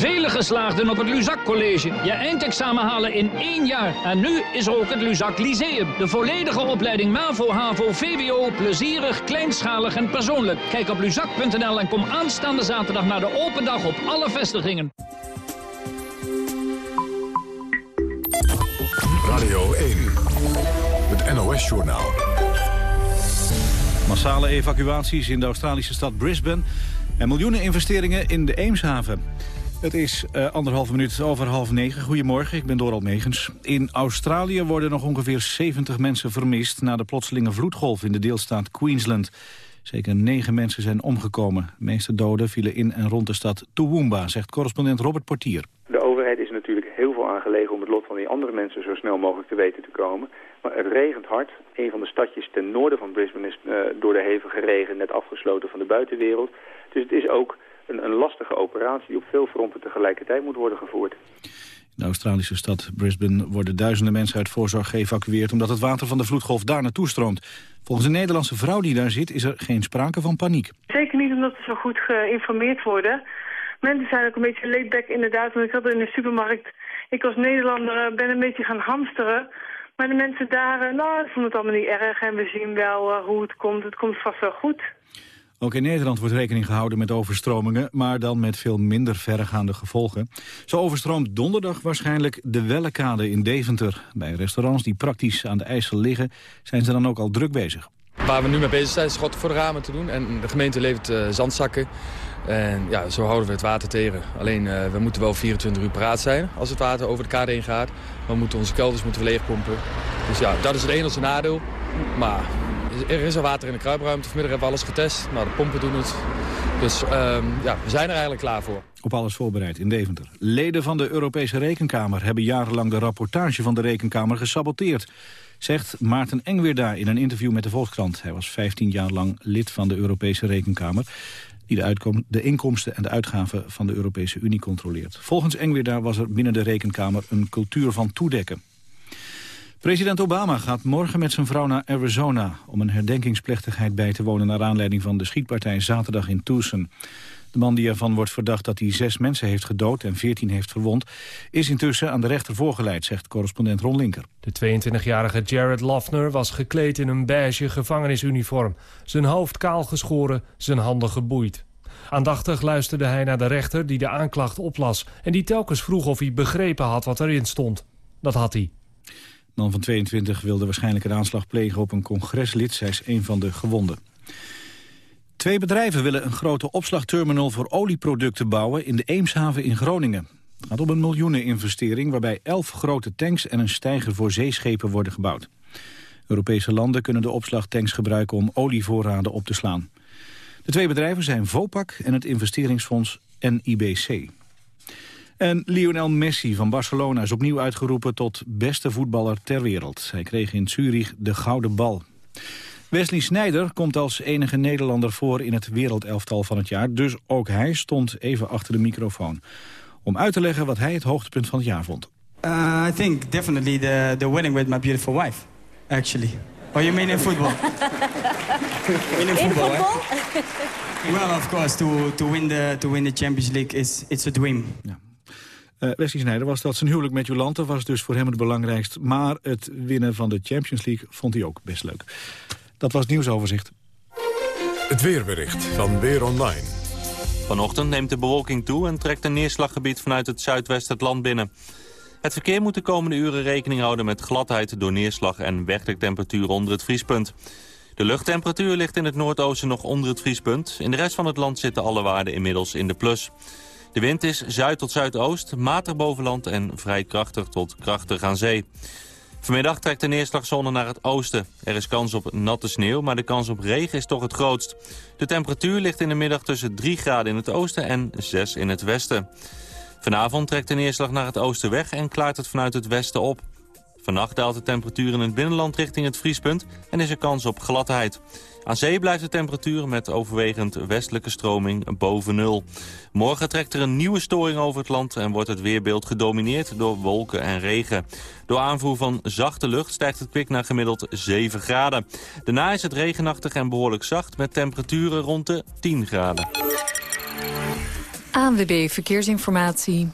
Vele geslaagden op het Luzak College. Je eindexamen halen in één jaar. En nu is er ook het Luzak Lyceum. De volledige opleiding MAVO, HAVO, VWO. Plezierig, kleinschalig en persoonlijk. Kijk op luzak.nl en kom aanstaande zaterdag naar de open dag op alle vestigingen. Radio 1, het NOS-journaal. Massale evacuaties in de Australische stad Brisbane... en miljoenen investeringen in de Eemshaven. Het is uh, anderhalve minuut over half negen. Goedemorgen, ik ben Doral Megens. In Australië worden nog ongeveer 70 mensen vermist... na de plotselinge vloedgolf in de deelstaat Queensland. Zeker negen mensen zijn omgekomen. De meeste doden vielen in en rond de stad Toowoomba... zegt correspondent Robert Portier. De overheid is natuurlijk heel veel aangelegen... om het lot van die andere mensen zo snel mogelijk te weten te komen... Maar het regent hard. Een van de stadjes ten noorden van Brisbane is uh, door de hevige regen net afgesloten van de buitenwereld. Dus het is ook een, een lastige operatie die op veel fronten tegelijkertijd moet worden gevoerd. In de Australische stad Brisbane worden duizenden mensen uit voorzorg geëvacueerd... omdat het water van de vloedgolf daar naartoe stroomt. Volgens een Nederlandse vrouw die daar zit is er geen sprake van paniek. Zeker niet omdat ze zo goed geïnformeerd worden. Mensen zijn ook een beetje laid back inderdaad. Want ik had in de supermarkt, ik als Nederlander ben een beetje gaan hamsteren... Maar de mensen daar, uh, nou, vonden het allemaal niet erg en we zien wel uh, hoe het komt. Het komt vast wel goed. Ook in Nederland wordt rekening gehouden met overstromingen, maar dan met veel minder verregaande gevolgen. Zo overstroomt donderdag waarschijnlijk de Wellekade in Deventer. Bij restaurants die praktisch aan de IJssel liggen, zijn ze dan ook al druk bezig. Waar we nu mee bezig zijn, is schotten voor de ramen te doen. En de gemeente levert uh, zandzakken. En ja, zo houden we het water tegen. Alleen, uh, we moeten wel 24 uur paraat zijn als het water over de kade heen gaat. We moeten onze kelders moeten we leegpompen. Dus ja, dat is het enige nadeel. Maar er is al water in de kruipruimte. Vanmiddag hebben we alles getest. Nou, de pompen doen het. Dus um, ja, we zijn er eigenlijk klaar voor. Op alles voorbereid in Deventer. Leden van de Europese Rekenkamer hebben jarenlang de rapportage van de Rekenkamer gesaboteerd. Zegt Maarten Engweerda in een interview met de Volkskrant. Hij was 15 jaar lang lid van de Europese Rekenkamer die de, de, inkomsten en de uitgaven van de Europese Unie controleert. Volgens Engweerda was er binnen de Rekenkamer een cultuur van toedekken. President Obama gaat morgen met zijn vrouw naar Arizona... om een herdenkingsplechtigheid bij te wonen... naar aanleiding van de schietpartij zaterdag in Tucson. De man die ervan wordt verdacht dat hij zes mensen heeft gedood en veertien heeft verwond... is intussen aan de rechter voorgeleid, zegt correspondent Ron Linker. De 22-jarige Jared Loffner was gekleed in een beige gevangenisuniform. Zijn hoofd kaal geschoren, zijn handen geboeid. Aandachtig luisterde hij naar de rechter die de aanklacht oplas... en die telkens vroeg of hij begrepen had wat erin stond. Dat had hij. De man van 22 wilde waarschijnlijk een aanslag plegen op een congreslid. Zij is een van de gewonden. Twee bedrijven willen een grote opslagterminal voor olieproducten bouwen in de Eemshaven in Groningen. Het gaat om een miljoeneninvestering waarbij elf grote tanks en een steiger voor zeeschepen worden gebouwd. Europese landen kunnen de opslagtanks gebruiken om olievoorraden op te slaan. De twee bedrijven zijn Vopak en het investeringsfonds NIBC. En Lionel Messi van Barcelona is opnieuw uitgeroepen tot beste voetballer ter wereld. Hij kreeg in Zurich de gouden bal. Wesley Sneijder komt als enige Nederlander voor in het wereldelftal van het jaar. Dus ook hij stond even achter de microfoon. Om uit te leggen wat hij het hoogtepunt van het jaar vond. Uh, I think definitely the, the wedding with my beautiful wife, actually. Oh, you mean in football? in, in football, eh? well, of course, to, to, win the, to win the Champions League is it's a dream. Ja. Uh, Wesley Sneijder was dat zijn huwelijk met Jolante was dus voor hem het belangrijkst. Maar het winnen van de Champions League vond hij ook best leuk. Dat was het nieuwsoverzicht. Het weerbericht van Weer Online. Vanochtend neemt de bewolking toe en trekt een neerslaggebied vanuit het zuidwesten het land binnen. Het verkeer moet de komende uren rekening houden met gladheid door neerslag en werktemperatuur onder het vriespunt. De luchttemperatuur ligt in het noordoosten nog onder het vriespunt. In de rest van het land zitten alle waarden inmiddels in de plus. De wind is zuid tot zuidoost, matig bovenland en vrij krachtig tot krachtig aan zee. Vanmiddag trekt de neerslagzone naar het oosten. Er is kans op natte sneeuw, maar de kans op regen is toch het grootst. De temperatuur ligt in de middag tussen 3 graden in het oosten en 6 in het westen. Vanavond trekt de neerslag naar het oosten weg en klaart het vanuit het westen op. Vannacht daalt de temperatuur in het binnenland richting het vriespunt en is er kans op gladheid. Aan zee blijft de temperatuur met overwegend westelijke stroming boven nul. Morgen trekt er een nieuwe storing over het land en wordt het weerbeeld gedomineerd door wolken en regen. Door aanvoer van zachte lucht stijgt het kwik naar gemiddeld 7 graden. Daarna is het regenachtig en behoorlijk zacht met temperaturen rond de 10 graden. ANWB Verkeersinformatie.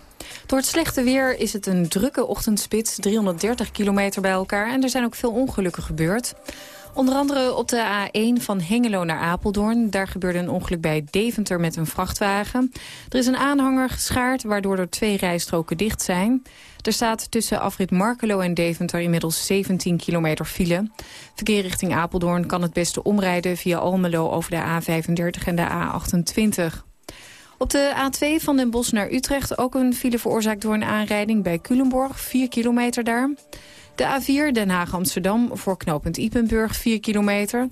Door het slechte weer is het een drukke ochtendspits, 330 kilometer bij elkaar... en er zijn ook veel ongelukken gebeurd. Onder andere op de A1 van Hengelo naar Apeldoorn. Daar gebeurde een ongeluk bij Deventer met een vrachtwagen. Er is een aanhanger geschaard, waardoor er twee rijstroken dicht zijn. Er staat tussen afrit Markelo en Deventer inmiddels 17 kilometer file. Verkeer richting Apeldoorn kan het beste omrijden via Almelo over de A35 en de A28. Op de A2 van Den Bosch naar Utrecht ook een file veroorzaakt door een aanrijding bij Culemborg, 4 kilometer daar. De A4 Den Haag-Amsterdam voor knooppunt Ipenburg, 4 kilometer.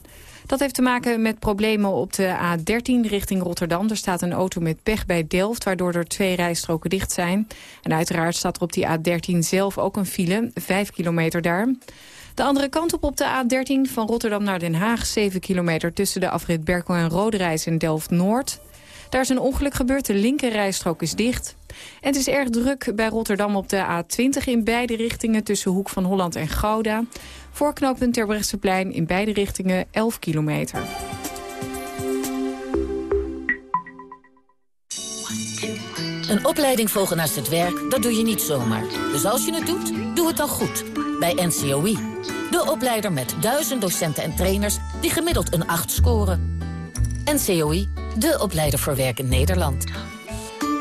Dat heeft te maken met problemen op de A13 richting Rotterdam. Er staat een auto met pech bij Delft, waardoor er twee rijstroken dicht zijn. En uiteraard staat er op die A13 zelf ook een file, 5 kilometer daar. De andere kant op op de A13 van Rotterdam naar Den Haag... 7 kilometer tussen de afrit Berkel en Roderijs en Delft-Noord. Daar is een ongeluk gebeurd, de linkerrijstrook is dicht. En het is erg druk bij Rotterdam op de A20 in beide richtingen... tussen Hoek van Holland en Gouda. Voor knooppunt Terbrechtseplein in beide richtingen 11 kilometer. Een opleiding volgen naast het werk, dat doe je niet zomaar. Dus als je het doet, doe het dan goed. Bij NCOI. De opleider met duizend docenten en trainers die gemiddeld een 8 scoren. NCOI, de opleider voor werk in Nederland.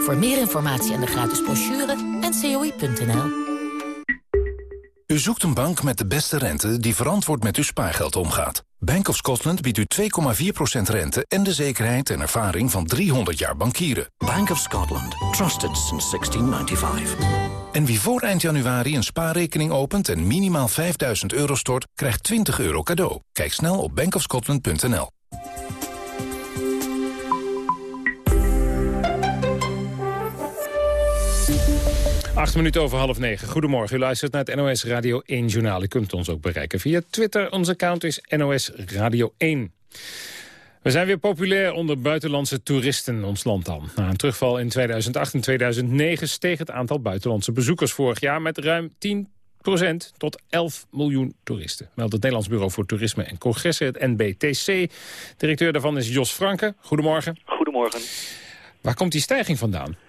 Voor meer informatie en de gratis brochure, ncoi.nl. U zoekt een bank met de beste rente die verantwoord met uw spaargeld omgaat. Bank of Scotland biedt u 2,4% rente en de zekerheid en ervaring van 300 jaar bankieren. Bank of Scotland. Trusted since 1695. En wie voor eind januari een spaarrekening opent en minimaal 5000 euro stort, krijgt 20 euro cadeau. Kijk snel op bankofscotland.nl. Acht minuten over half negen. Goedemorgen, u luistert naar het NOS Radio 1 Journaal. U kunt ons ook bereiken via Twitter. Onze account is NOS Radio 1. We zijn weer populair onder buitenlandse toeristen, ons land dan. Na een terugval in 2008 en 2009 steeg het aantal buitenlandse bezoekers vorig jaar met ruim 10% tot 11 miljoen toeristen. Meldt het Nederlands Bureau voor Toerisme en Congressen, het NBTC. Directeur daarvan is Jos Franke. Goedemorgen. Goedemorgen. Waar komt die stijging vandaan?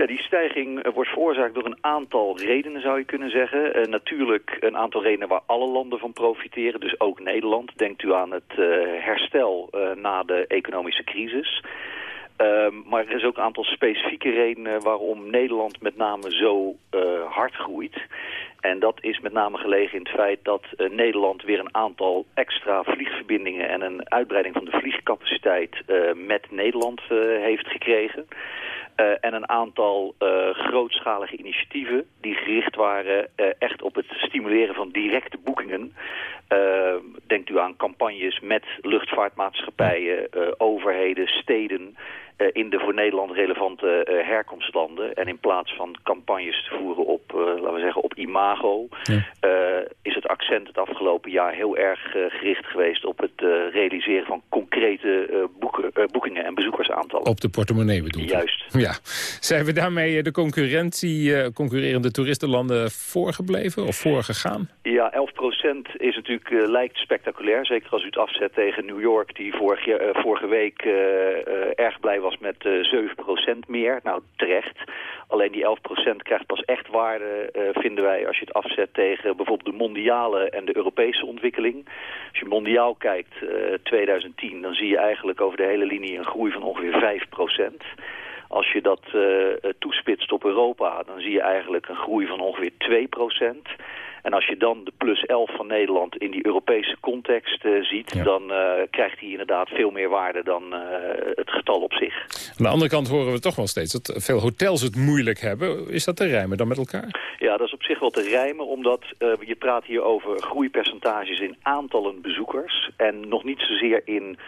Ja, die stijging eh, wordt veroorzaakt door een aantal redenen, zou je kunnen zeggen. Uh, natuurlijk een aantal redenen waar alle landen van profiteren, dus ook Nederland. Denkt u aan het uh, herstel na de economische crisis. Ehm, maar er is ook een aantal specifieke redenen waarom Nederland met name zo hard groeit. En dat is met name gelegen in het feit dat Nederland weer een aantal extra vliegverbindingen en een uitbreiding van de vliegcapaciteit met Nederland heeft gekregen. Uh, en een aantal uh, grootschalige initiatieven die gericht waren uh, echt op het stimuleren van directe boekingen. denkt u aan campagnes met luchtvaartmaatschappijen, overheden, steden in de voor Nederland relevante herkomstlanden. En in plaats van campagnes te voeren op, laten we zeggen, op imago, ja. is het accent het afgelopen jaar heel erg gericht geweest op het realiseren van concrete concrete boeken, boekingen en bezoekersaantallen. Op de portemonnee bedoelt Juist. Ja. Zijn we daarmee de concurrentie, concurrerende toeristenlanden voorgebleven of voorgegaan? Ja, 11% is natuurlijk, lijkt spectaculair. Zeker als u het afzet tegen New York, die vorige, vorige week erg blij was met 7% meer. Nou, terecht. Alleen die 11% krijgt pas echt waarde, vinden wij, als je het afzet tegen bijvoorbeeld de mondiale en de Europese ontwikkeling. Als je mondiaal kijkt, 2010, dan zie je eigenlijk over de hele linie een groei van ongeveer 5% Als je dat uh, toespitst op Europa, dan zie je eigenlijk een groei van ongeveer 2 en als je dan de plus 11 van Nederland in die Europese context uh, ziet... dan uh, krijgt hij inderdaad veel meer waarde dan uh, het getal op zich. Aan de andere kant horen we toch wel steeds dat veel hotels het moeilijk hebben. Is dat te rijmen dan met elkaar? Ja, dat is op zich wel te rijmen, omdat je praat hier over groeipercentages in aantallen bezoekers... en nog niet zozeer in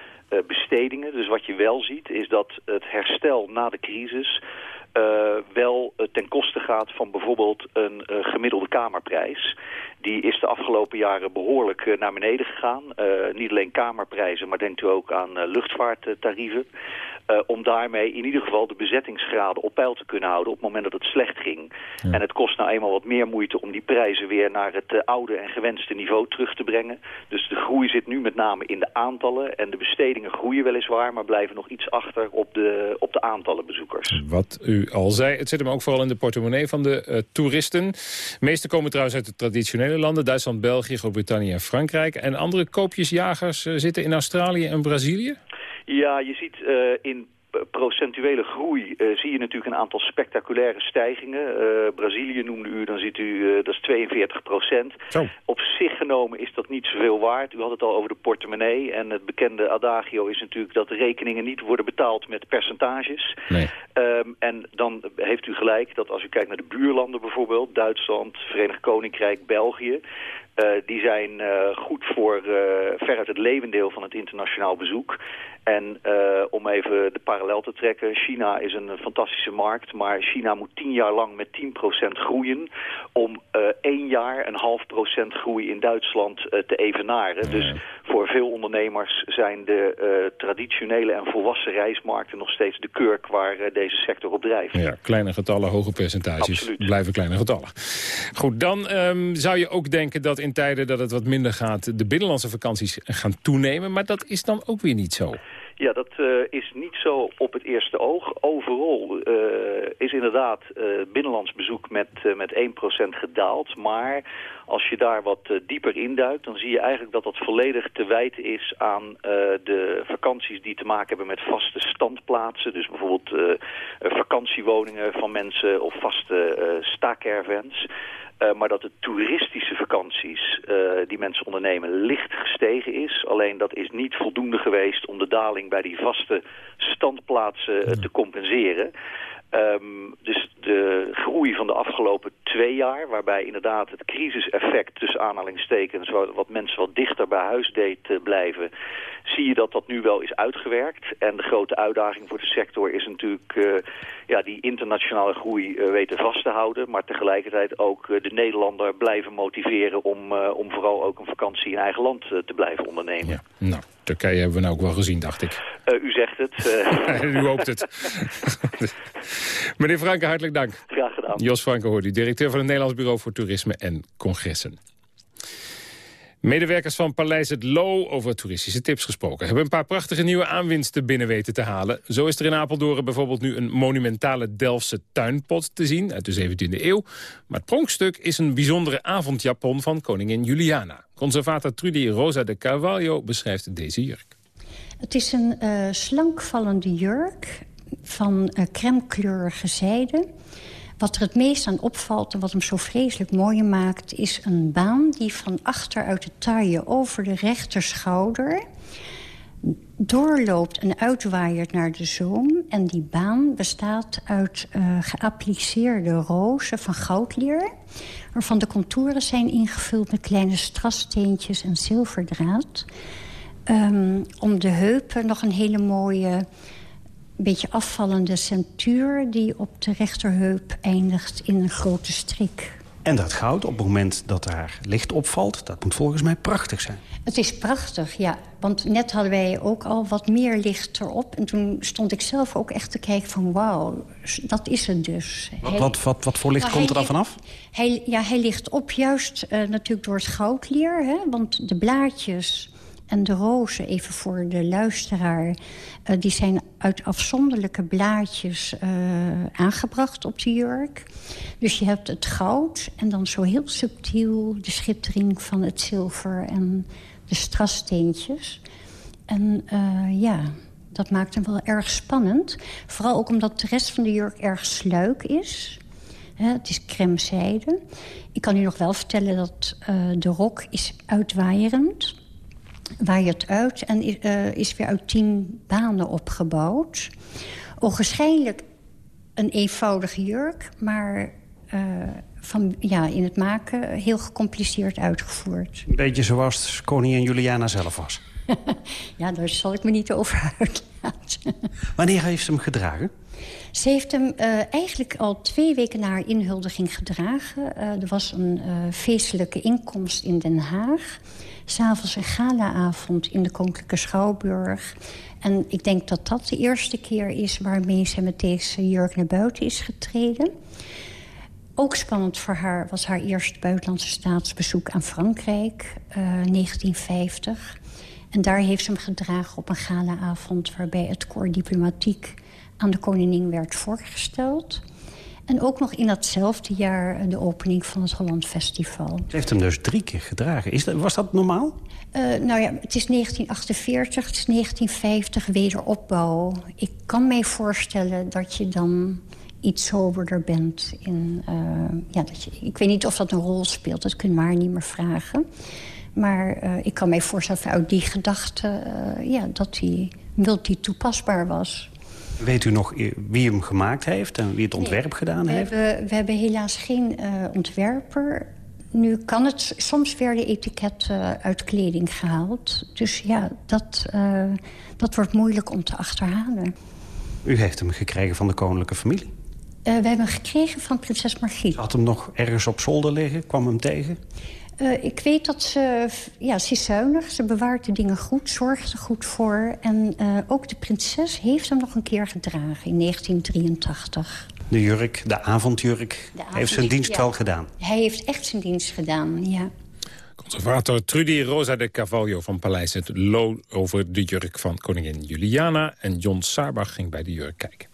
bestedingen. Dus wat je wel ziet is dat het herstel na de crisis wel uh, ten koste gaat van bijvoorbeeld een uh, gemiddelde kamerprijs. Die is de afgelopen jaren behoorlijk naar beneden gegaan. niet alleen kamerprijzen, maar denkt u ook aan luchtvaarttarieven. Uh, om daarmee in ieder geval de bezettingsgraden op peil te kunnen houden op het moment dat het slecht ging. En het kost nou eenmaal wat meer moeite om die prijzen weer naar het uh, oude en gewenste niveau terug te brengen. Dus de groei zit nu met name in de aantallen en de bestedingen groeien weliswaar, maar blijven nog iets achter op de, op de aantallen bezoekers. Wat u al zei, het zit hem ook vooral in de portemonnee van de uh, toeristen. De meeste komen trouwens uit de traditionele landen, Duitsland, België, Groot-Brittannië en Frankrijk. En andere koopjesjagers zitten in Australië en Brazilië? Ja, je ziet uh, in procentuele groei uh, zie je natuurlijk een aantal spectaculaire stijgingen. Uh, Brazilië noemde u, dan ziet u, uh, dat is 42 procent. Op zich genomen is dat niet zoveel waard. U had het al over de portemonnee. En het bekende adagio is natuurlijk dat rekeningen niet worden betaald met percentages. Nee. Um, en dan heeft u gelijk dat als u kijkt naar de buurlanden bijvoorbeeld, Duitsland, Verenigd Koninkrijk, België, uh, die zijn uh, goed voor uh, veruit het levendeel van het internationaal bezoek. En om even de parallel te trekken, China is een fantastische markt, maar China moet tien jaar lang met 10% groeien om één jaar een half procent groei in Duitsland te evenaren. Dus voor veel ondernemers zijn de traditionele en volwassen reismarkten nog steeds de kurk waar deze sector op drijft. Ja, kleine getallen, hoge percentages Absoluut. blijven kleine getallen. Goed, dan um, zou je ook denken dat in tijden dat het wat minder gaat... de binnenlandse vakanties gaan toenemen. Maar dat is dan ook weer niet zo. Ja, dat uh, is niet zo op het eerste oog. Overal uh, is inderdaad uh, binnenlands bezoek met, met 1% gedaald. Maar als je daar wat dieper induikt, dan zie je eigenlijk dat dat volledig te wijten is aan de vakanties die te maken hebben met vaste standplaatsen. Dus bijvoorbeeld vakantiewoningen van mensen of vaste staakervens. Uh, maar dat de toeristische vakanties uh, die mensen ondernemen licht gestegen is. Alleen dat is niet voldoende geweest om de daling bij die vaste standplaatsen uh, te compenseren. Um, dus de groei van de afgelopen twee jaar, waarbij inderdaad het crisiseffect tussen aanhalingstekens, wat mensen wat dichter bij huis deed uh, blijven, zie je dat dat nu wel is uitgewerkt. En de grote uitdaging voor de sector is natuurlijk uh, ja, die internationale groei uh, weten vast te houden, maar tegelijkertijd ook de Nederlander blijven motiveren om, om vooral ook een vakantie in eigen land te blijven ondernemen. Ja, nou. Turkije hebben we nou ook wel gezien, dacht ik. Uh, u zegt het. Uh... u hoopt het. Meneer Franke, hartelijk dank. Graag gedaan. Jos Franke hoort u, directeur van het Nederlands Bureau voor Toerisme en Congressen. Medewerkers van Paleis het Loo over toeristische tips gesproken... hebben een paar prachtige nieuwe aanwinsten binnen weten te halen. Zo is er in Apeldoorn bijvoorbeeld nu een monumentale Delftse tuinpot te zien... uit de 17e eeuw. Maar het pronkstuk is een bijzondere avondjapon van koningin Juliana. Conservator Trudy Rosa de Carvalho beschrijft deze jurk. Het is een uh, slankvallende jurk van uh, crèmekleurige zijde... Wat er het meest aan opvalt en wat hem zo vreselijk mooi maakt... is een baan die van achter uit de taille over de rechterschouder... doorloopt en uitwaaiert naar de zoom. En die baan bestaat uit uh, geappliceerde rozen van goudleer... waarvan de contouren zijn ingevuld met kleine strassteentjes en zilverdraad... Um, om de heupen nog een hele mooie beetje afvallende centuur... die op de rechterheup eindigt in een grote strik. En dat goud, op het moment dat daar licht opvalt... dat moet volgens mij prachtig zijn. Het is prachtig, ja. Want net hadden wij ook al wat meer licht erop. En toen stond ik zelf ook echt te kijken van... wauw, dat is het dus. Wat, wat, wat, wat voor licht Nou, komt er dan vanaf? Hij, ja, hij ligt op juist eh, natuurlijk door het goudleer. Hè? Want de blaadjes en de rozen, even voor de luisteraar... eh, die zijn uit afzonderlijke blaadjes eh, aangebracht op de jurk. Dus je hebt het goud en dan zo heel subtiel... de schittering van het zilver en de strassteentjes. En eh, ja, dat maakt hem wel erg spannend. Vooral ook omdat de rest van de jurk erg sluik is... Het is crème zijde. Ik kan u nog wel vertellen dat de rok is uitwaaierend. Waaiert uit en eh, is weer uit tien banen opgebouwd. Ogenschijnlijk een eenvoudige jurk, maar eh, van, ja, in het maken heel gecompliceerd uitgevoerd. Een beetje zoals koningin Juliana zelf was. Ja, daar zal ik me niet over uitlaten. Wanneer heeft ze hem gedragen? Ze heeft hem eh, eigenlijk al twee weken na haar inhuldiging gedragen. Eh, er was een eh, feestelijke inkomst in Den Haag. S'avonds een galaavond in de Koninklijke Schouwburg. En ik denk dat dat de eerste keer is waarmee ze met deze jurk naar buiten is getreden. Ook spannend voor haar was haar eerste buitenlandse staatsbezoek aan Frankrijk, eh, 1950. En daar heeft ze hem gedragen op een galaavond... waarbij het koor diplomatiek aan de koningin werd voorgesteld. En ook nog in datzelfde jaar eh, de opening van het Holland Festival. Ze heeft hem dus drie keer gedragen. Is dat, was dat normaal? Eh, nou ja, het is 1948, het is 1950, wederopbouw. Ik kan mij voorstellen dat je dan iets soberder bent. In, eh, ja, dat je, ik weet niet of dat een rol speelt, dat kunnen we haar niet meer vragen. Maar ik kan mij voorstellen uit die gedachte ja, dat die multi toepasbaar was. Weet u nog wie hem gemaakt heeft en wie het ontwerp gedaan We heeft? hebben, we hebben helaas geen eh, ontwerper. Nu kan het soms werden etiketten uit kleding gehaald. Dus ja, dat, eh, dat wordt moeilijk om te achterhalen. U heeft hem gekregen van de koninklijke familie. Eh, we hebben hem gekregen van prinses Margriet. Had hem nog ergens op zolder liggen, kwam hem tegen. Eh, ik weet dat ze... Ja, ze is zuinig, ze bewaart de dingen goed, zorgt er goed voor. En eh, ook de prinses heeft hem nog een keer gedragen in 1983. De jurk, de avondjurk, De heeft zijn dienst ja. wel gedaan. Hij heeft echt zijn dienst gedaan, ja. Conservator Trudy Rosa de Cavallo van Paleis het Loo... over de jurk van koningin Juliana. En John Saarbach ging bij de jurk kijken.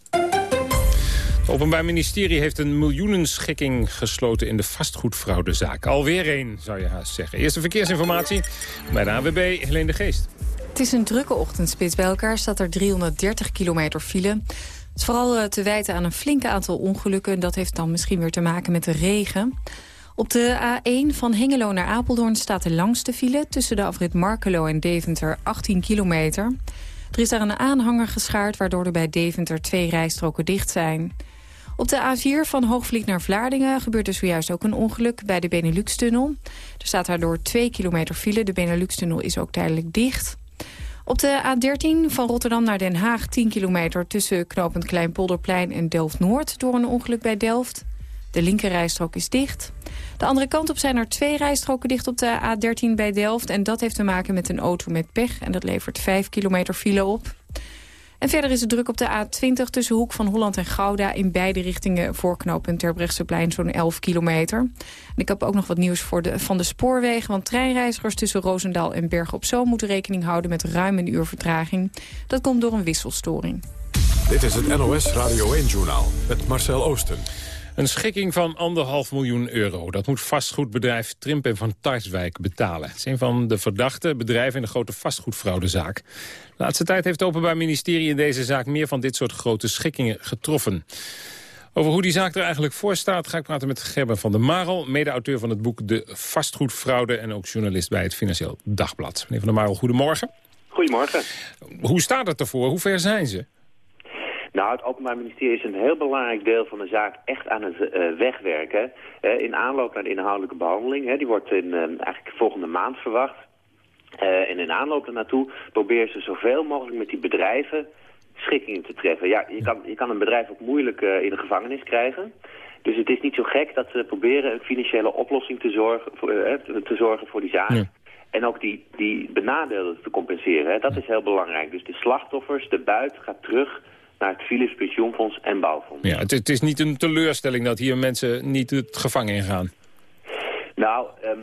Het Openbaar Ministerie heeft een miljoenenschikking gesloten in de vastgoedfraudezaak. Alweer één, zou je haast zeggen. Eerste verkeersinformatie bij de AWB, Helene de Geest. Het is een drukke ochtendspits. Bij elkaar staat er 330 kilometer file. Het is vooral eh, te wijten aan een flink aantal ongelukken. En dat heeft dan misschien weer te maken met de regen. Op de A1 van Hengelo naar Apeldoorn staat de langste file... tussen de afrit Markelo en Deventer 18 kilometer. Er is daar een aanhanger geschaard... waardoor er bij Deventer twee rijstroken dicht zijn. Op de A4 van Hoogvliet naar Vlaardingen gebeurt er zojuist ook een ongeluk bij de Benelux-tunnel. Er staat daardoor 2 kilometer file. De Benelux-tunnel is ook tijdelijk dicht. Op de A13 van Rotterdam naar Den Haag 10 kilometer... tussen knooppunt Kleinpolderplein en Delft-Noord... door een ongeluk bij Delft. De linkerrijstrook is dicht. De andere kant op zijn er twee rijstroken dicht op de A13 bij Delft... en dat heeft te maken met een auto met pech... en dat levert 5 kilometer file op. En verder is het druk op de A20 tussen Hoek van Holland en Gouda... in beide richtingen voorknopend Terbrechtseplein zo'n 11 kilometer. Ik heb ook nog wat nieuws voor de, van de spoorwegen... want treinreizigers tussen Roosendaal en Bergen op Zoom... moeten rekening houden met ruim een uur vertraging. Dat komt door een wisselstoring. Dit is het NOS Radio 1-journaal met Marcel Oosten. Een schikking van anderhalf miljoen euro. Dat moet vastgoedbedrijf Trimp en van Tarswijk betalen. Het is een van de verdachte bedrijven in de grote vastgoedfraudezaak. De laatste tijd heeft het Openbaar Ministerie in deze zaak... meer van dit soort grote schikkingen getroffen. Over hoe die zaak er eigenlijk voor staat... ga ik praten met Gerben van der Marel, mede-auteur van het boek De Vastgoedfraude... en ook journalist bij het Financieel Dagblad. Meneer van der Marel, goedemorgen. Goedemorgen. Hoe staat het ervoor? Hoe ver zijn ze? Nou, het Openbaar Ministerie is een heel belangrijk deel van de zaak echt aan het eh, wegwerken. In aanloop naar de inhoudelijke behandeling. Hè, die wordt in, eh, eigenlijk volgende maand verwacht. Eh, en in aanloop daarnaartoe proberen ze zoveel mogelijk met die bedrijven schikkingen te treffen. Ja, je kan, je kan een bedrijf ook moeilijk eh, in de gevangenis krijgen. Dus het is niet zo gek dat ze proberen een financiële oplossing te zorgen voor, te zorgen voor die zaak. En ook die, die benadeelden te compenseren. Hè. Dat is heel belangrijk. Dus de slachtoffers, de buit gaat terug naar het Philips Pensioenfonds en Bouwfonds. Ja, het, het is niet een teleurstelling dat hier mensen niet het gevangen ingaan. Nou, ehm,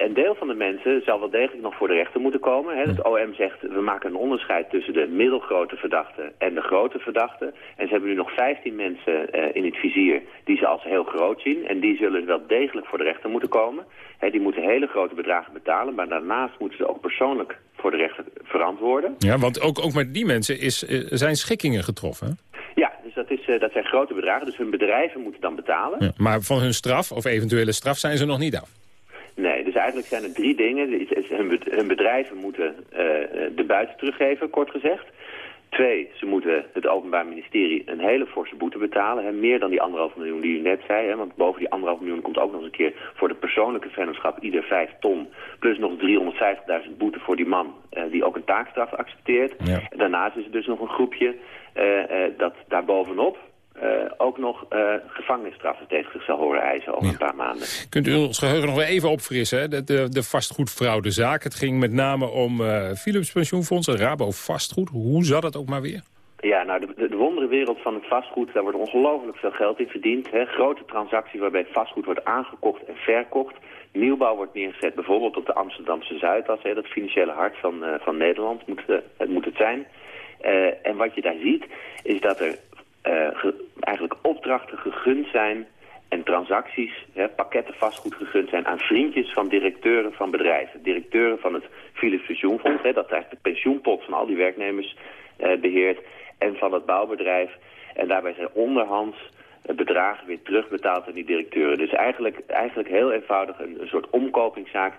een deel van de mensen zal wel degelijk nog voor de rechter moeten komen. Hè. Het OM zegt, we maken een onderscheid tussen de middelgrote verdachten en de grote verdachten. En ze hebben nu nog 15 mensen eh, in het vizier die ze als heel groot zien. En die zullen wel degelijk voor de rechter moeten komen. Hè, die moeten hele grote bedragen betalen, maar daarnaast moeten ze ook persoonlijk voor de rechter verantwoorden. Ja, want ook, ook met die mensen is, eh, zijn schikkingen getroffen. hè? Ja, dus dat, is, eh, dat zijn grote bedragen. Dus hun bedrijven moeten dan betalen. Ja, maar van hun straf of eventuele straf zijn ze nog niet af. Nee, dus eigenlijk zijn er drie dingen. Hun bed- hun bedrijven moeten eh, de buiten teruggeven, kort gezegd. Twee, ze moeten het Openbaar Ministerie een hele forse boete betalen. Hè, meer dan die anderhalf miljoen die u net zei. Hè, want boven die anderhalf miljoen komt ook nog eens een keer voor de persoonlijke vennootschap ieder vijf ton. Plus nog 350.000 boete voor die man eh, die ook een taakstraf accepteert. En daarnaast is er dus nog een groepje eh, eh, dat daarbovenop eh ook nog eh, gevangenisstraffen tegen zich zal horen eisen over een paar maanden. Kunt u ons geheugen nog weer even opfrissen? Hè? De, de, de vastgoedfraudezaak. Het ging met name om eh, Philips Pensioenfonds en Rabo Vastgoed. Hoe zat het ook maar weer? Ja, nou, de, de, de wonderenwereld van het vastgoed, daar wordt ongelooflijk veel geld in verdiend. Hè. Grote transacties waarbij vastgoed wordt aangekocht en verkocht. Nieuwbouw wordt neergezet, bijvoorbeeld op de Amsterdamse Zuidas, hè, dat financiële hart van, van Nederland moet, het moet het zijn. En wat je daar ziet, is dat er ge- eigenlijk opdrachten gegund zijn en transacties, hè, pakketten vastgoed gegund zijn aan vriendjes van directeuren van bedrijven. Directeuren van het Philips Pensioenfonds, hè, dat eigenlijk de pensioenpot van al die werknemers eh, beheert, en van het bouwbedrijf. En daarbij zijn onderhands eh, bedragen weer terugbetaald aan die directeuren. Dus eigenlijk, eigenlijk heel eenvoudig een, soort omkopingszaak.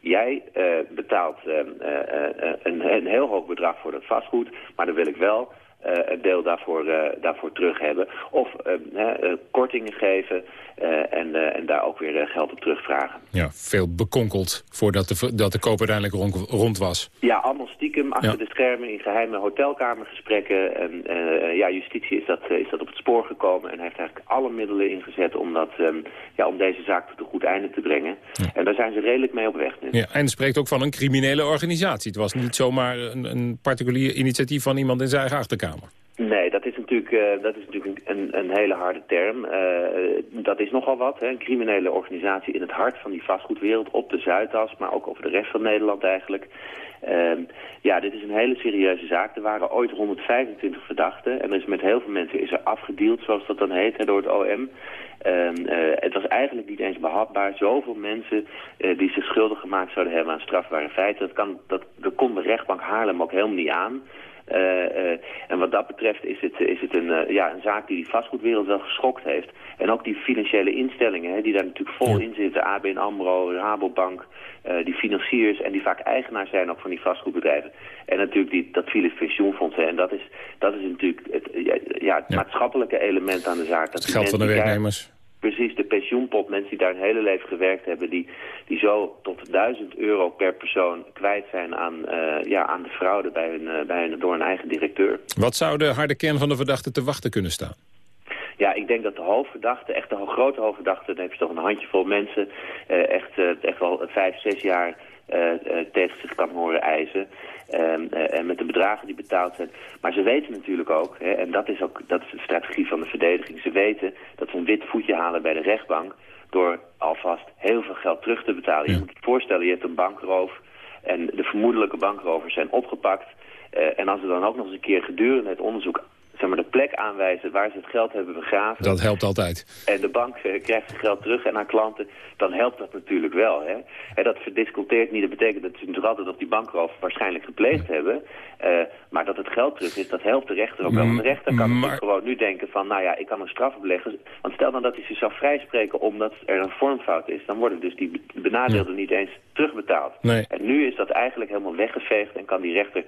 Jij eh, betaalt eh, eh, eh, een, een heel hoog bedrag voor dat vastgoed, maar dan wil ik wel eh, een deel daarvoor, eh, daarvoor terug hebben. Of eh, kortingen geven en, en daar ook weer geld op terugvragen. Ja, veel bekonkeld voordat de, dat de koop uiteindelijk rond, rond was. Ja, allemaal stiekem achter Ja. de schermen in geheime hotelkamergesprekken. En ja, justitie is dat, is dat op het spoor gekomen en heeft eigenlijk alle middelen ingezet om, dat, ehm, ja, om deze zaak tot een goed einde te brengen. En daar zijn ze redelijk mee op weg nu. Ja, en het spreekt ook van een criminele organisatie. Het was niet zomaar een, een particulier initiatief van iemand in zijn eigen achterkamer. Nee, dat is natuurlijk, eh, dat is natuurlijk een, een, hele harde term. Eh, dat is nogal wat. Hè? Een criminele organisatie in het hart van die vastgoedwereld op de Zuidas, maar ook over de rest van Nederland eigenlijk. Ehm, ja, dit is een hele serieuze zaak. Er waren ooit 125 verdachten en er is met heel veel mensen is er afgedeeld, zoals dat dan heet, door het OM. Ehm, eh, het was eigenlijk niet eens behapbaar. Zoveel mensen die zich schuldig gemaakt zouden hebben aan strafbare feiten. Dat, kan, dat, dat kon de rechtbank Haarlem ook helemaal niet aan. Eh, eh, en wat dat betreft is het, is het een, eh, ja, een zaak die die vastgoedwereld wel geschokt heeft. En ook die financiële instellingen hè, die daar natuurlijk vol in zitten. ABN AMRO, Rabobank, die financiers en die vaak eigenaar zijn ook van die vastgoedbedrijven. En natuurlijk die, dat Philips Pensioenfonds. Hè, en dat is, dat is natuurlijk het, ja, ja, het maatschappelijke element aan de zaak. Dat Het geld van de werknemers. Precies, de pensioenpot. Mensen die daar een hele leven gewerkt hebben... die, die zo tot 1000 euro per persoon kwijt zijn aan, eh, ja, aan de fraude bij hun, eh, bij hun, door een eigen directeur. Wat zou de harde kern van de verdachte te wachten kunnen staan? Ja, ik denk dat de hoofdverdachte, echt de grote hoofdverdachte... dan heb je toch een handjevol mensen... eh, echt, echt wel vijf, zes jaar tegen zich kan horen eisen. Ehm, eh, en met de bedragen die betaald zijn. Maar ze weten natuurlijk ook, hè, en dat is ook dat is de strategie van de verdediging... ze weten dat ze een wit voetje halen bij de rechtbank... door alvast heel veel geld terug te betalen. Je moet je voorstellen, je hebt een bankroof... en de vermoedelijke bankrovers zijn opgepakt... Eh, en als ze dan ook nog eens een keer gedurende het onderzoek zeg maar, de plek aanwijzen waar ze het geld hebben begraven... Dat helpt altijd. en de bank eh, krijgt het geld terug en aan klanten, dan helpt dat natuurlijk wel. Hè? En dat verdisconteert niet. Dat betekent dat ze natuurlijk altijd op die bankroof waarschijnlijk gepleegd hebben. Eh, maar dat het geld terug is, dat helpt de rechter ook wel. Want de rechter kan natuurlijk gewoon nu denken van, nou ja, ik kan een straf opleggen. Want stel dan dat hij zich zou vrijspreken omdat er een vormfout is, dan worden dus die be- benadeelden niet eens terugbetaald. Nee. En nu is dat eigenlijk helemaal weggeveegd en kan die rechter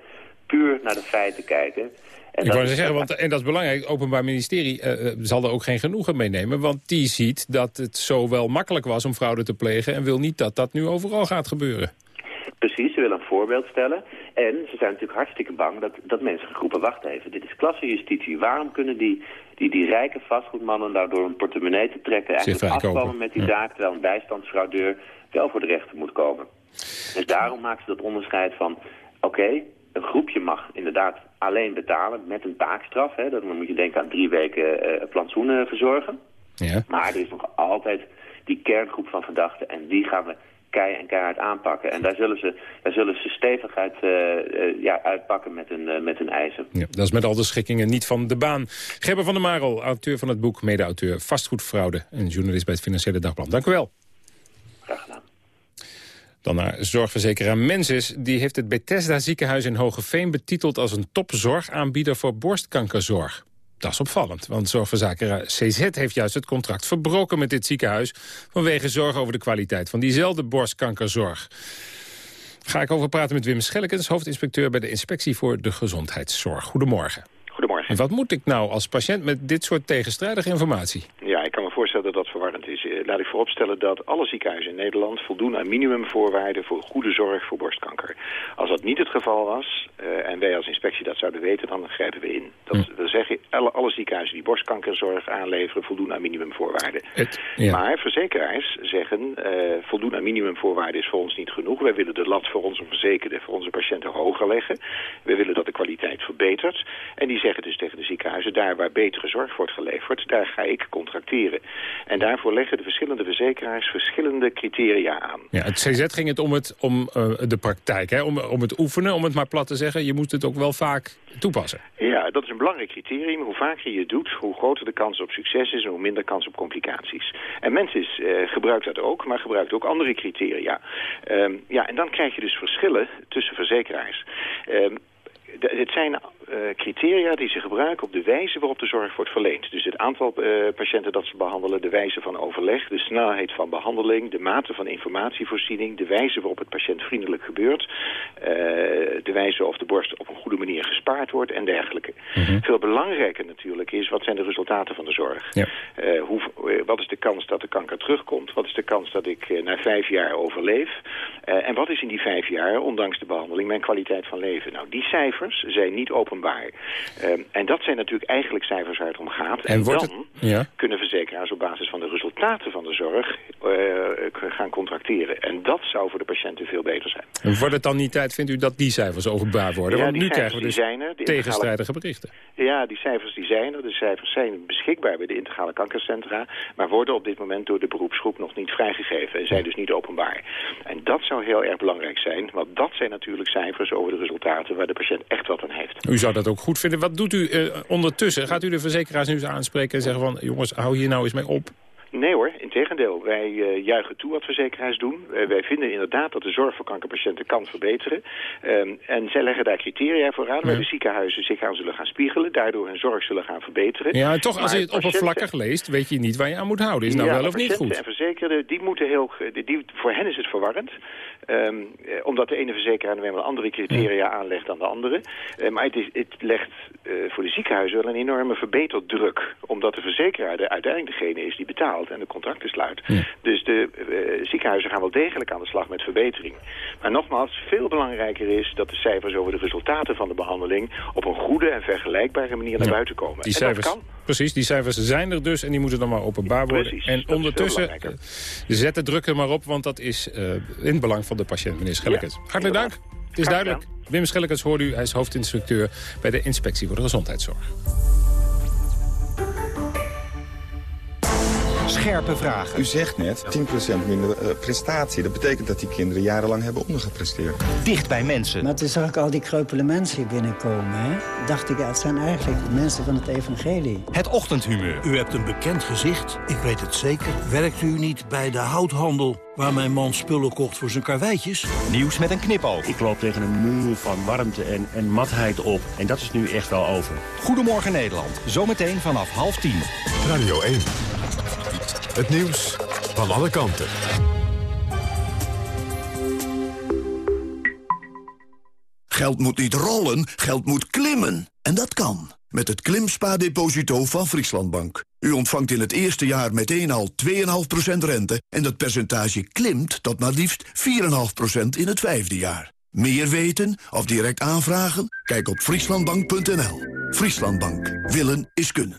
puur naar de feiten kijken. En ik dat wou is- zeggen, want, en dat is belangrijk, het Openbaar Ministerie eh, eh, zal er ook geen genoegen mee nemen. Want die ziet dat het zo wel makkelijk was om fraude te plegen... en wil niet dat dat nu overal gaat gebeuren. Precies, ze willen een voorbeeld stellen. En ze zijn natuurlijk hartstikke bang dat, dat mensen groepen, wacht even, dit is klassenjustitie. Waarom kunnen die, die, die rijke vastgoedmannen daar door een portemonnee te trekken... eigenlijk afkomen met die zaak, terwijl een bijstandsfraudeur wel voor de rechter moet komen. Dus daarom maken ze dat onderscheid van, oké, een groepje mag inderdaad alleen betalen met een taakstraf. Hè, dan moet je denken aan drie weken uh, plantsoenen verzorgen. Ja. Maar er is nog altijd die kerngroep van verdachten en die gaan we kei en keihard aanpakken. En daar zullen ze, daar zullen ze stevig uit, uh, ja, uitpakken met hun, met hun eisen. Ja, dat is met al de schikkingen niet van de baan. Gerber van der Marel, auteur van het boek, mede-auteur Vastgoedfraude... en journalist bij het Financiële Dagblad. Dank u wel. Graag gedaan. Dan naar zorgverzekeraar Mensis. Die heeft het Bethesda ziekenhuis in Hogeveen betiteld als een topzorgaanbieder voor borstkankerzorg. Dat is opvallend, want zorgverzekeraar CZ heeft juist het contract verbroken met dit ziekenhuis... vanwege zorg over de kwaliteit van diezelfde borstkankerzorg. Ga ik over praten met Wim Schellekens, hoofdinspecteur bij de Inspectie voor de Gezondheidszorg. Goedemorgen. Goedemorgen. En wat moet ik nou als patiënt met dit soort tegenstrijdige informatie? Voorstellen dat dat verwarrend is. Laat ik vooropstellen dat alle ziekenhuizen in Nederland voldoen aan minimumvoorwaarden voor goede zorg voor borstkanker. Als dat niet het geval was, uh, en wij als inspectie dat zouden weten, dan grijpen we in. Dat hm. wil zeggen, alle, alle, ziekenhuizen die borstkankerzorg aanleveren voldoen aan minimumvoorwaarden. Het, ja. Maar verzekeraars zeggen, uh, voldoen aan minimumvoorwaarden is voor ons niet genoeg. Wij willen de lat voor onze verzekerden, voor onze patiënten hoger leggen. We willen dat de kwaliteit verbetert. En die zeggen dus tegen de ziekenhuizen, daar waar betere zorg wordt geleverd, daar ga ik contracteren. En daarvoor leggen de verschillende verzekeraars verschillende criteria aan. Ja, het CZ ging het om, het, om uh, de praktijk, hè? Om, om het oefenen, om het maar plat te zeggen. Je moet het ook wel vaak toepassen. Ja, dat is een belangrijk criterium. Hoe vaker je het doet, hoe groter de kans op succes is en hoe minder kans op complicaties. En mensen uh, gebruikt dat ook, maar gebruikt ook andere criteria. Um, ja, en dan krijg je dus verschillen tussen verzekeraars. Um, het zijn uh, criteria die ze gebruiken op de wijze waarop de zorg wordt verleend. Dus het aantal uh, patiënten dat ze behandelen, de wijze van overleg, de snelheid van behandeling, de mate van informatievoorziening, de wijze waarop het patiëntvriendelijk gebeurt, uh, de wijze waarop de borst op een goede manier gespaard wordt en dergelijke. Mm -hmm. Veel belangrijker natuurlijk is, wat zijn de resultaten van de zorg? Ja. hoe, wat is de kans dat de kanker terugkomt? Wat is de kans dat ik na vijf jaar overleef? en wat is in die vijf jaar, ondanks de behandeling, mijn kwaliteit van leven? Nou, die cijfers zijn niet openbaar. Um, en dat zijn natuurlijk eigenlijk cijfers waar het om gaat. En, dan het, ja. kunnen verzekeraars op basis van de resultaten van de zorg uh, gaan contracteren. En dat zou voor de patiënten veel beter zijn. En wordt het dan niet tijd, vindt u, dat die cijfers openbaar worden? Ja, Want nu krijgen we dus zijn er, tegenstrijdige berichten. Ja, die cijfers die zijn er. De cijfers zijn beschikbaar bij de integrale kankercentra. Maar worden op dit moment door de beroepsgroep nog niet vrijgegeven. En zijn dus niet openbaar. En dat zou heel erg belangrijk zijn. Want dat zijn natuurlijk cijfers over de resultaten waar de patiënt echt wat aan heeft. U zou dat ook goed vinden. Wat doet u uh, ondertussen? Gaat u de verzekeraars nu eens aanspreken en zeggen van... jongens, hou hier nou eens mee op? Nee hoor, integendeel. Wij uh, juichen toe wat verzekeraars doen. Uh, wij vinden inderdaad dat de zorg voor kankerpatiënten kan verbeteren. Um, en zij leggen daar criteria voor aan... Ja. waar de ziekenhuizen zich aan zullen gaan spiegelen... daardoor hun zorg zullen gaan verbeteren. Ja, en toch als je het oppervlakkig leest... weet je niet waar je aan moet houden. Is nou ja, wel of niet goed? en verzekerden, die moeten heel... Die, voor hen is het verwarrend. Um, omdat de ene verzekeraar nu eenmaal andere criteria aanlegt dan de andere. Uh, maar het, is, het legt voor de ziekenhuizen wel een enorme verbeterdruk. Omdat de verzekeraar de, uiteindelijk degene is die betaalt en de contracten sluit. Ja. Dus de uh, ziekenhuizen gaan wel degelijk aan de slag met verbetering. Maar nogmaals, veel belangrijker is dat de cijfers over de resultaten van de behandeling op een goede en vergelijkbare manier naar buiten komen. Die en cijfers, dat kan. Precies, die cijfers zijn er dus en die moeten dan maar openbaar worden. Precies, en ondertussen uh, zet de druk er maar op, want dat is uh, in het belang van de patiënt, meneer Schellekens. Ja, Hartelijk dank. Het is duidelijk. Wim Schellekens hoort u, hij is hoofdinstructeur bij de Inspectie voor de Gezondheidszorg. Scherpe vragen. U zegt net 10% minder uh, prestatie. Dat betekent dat die kinderen jarenlang hebben ondergepresteerd. Dicht bij mensen. Maar toen zag ik al die kreupele mensen hier binnenkomen. Hè? dacht ik, ja, het zijn eigenlijk mensen van het evangelie. Het ochtendhumeur. U hebt een bekend gezicht, ik weet het zeker. Werkt u niet bij de houthandel waar mijn man spullen kocht voor zijn karweitjes? Nieuws met een knipoog. Ik loop tegen een muur van warmte en, en matheid op. En dat is nu echt wel over. Goedemorgen Nederland. Zometeen vanaf half tien. Radio 1. Het nieuws van alle kanten. Geld moet niet rollen, geld moet klimmen. En dat kan. met het Klimspa-deposito van Frieslandbank. U ontvangt in het eerste jaar meteen al 2,5% rente... en dat percentage klimt tot maar liefst 4,5% in het vijfde jaar. Meer weten of direct aanvragen? Kijk op frieslandbank.nl. Frieslandbank. Willen is kunnen.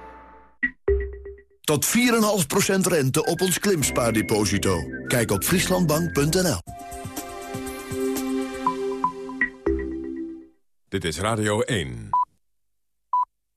Tot 4,5% rente op ons klimspaardeposito. Kijk op frieslandbank.nl. Dit is Radio 1.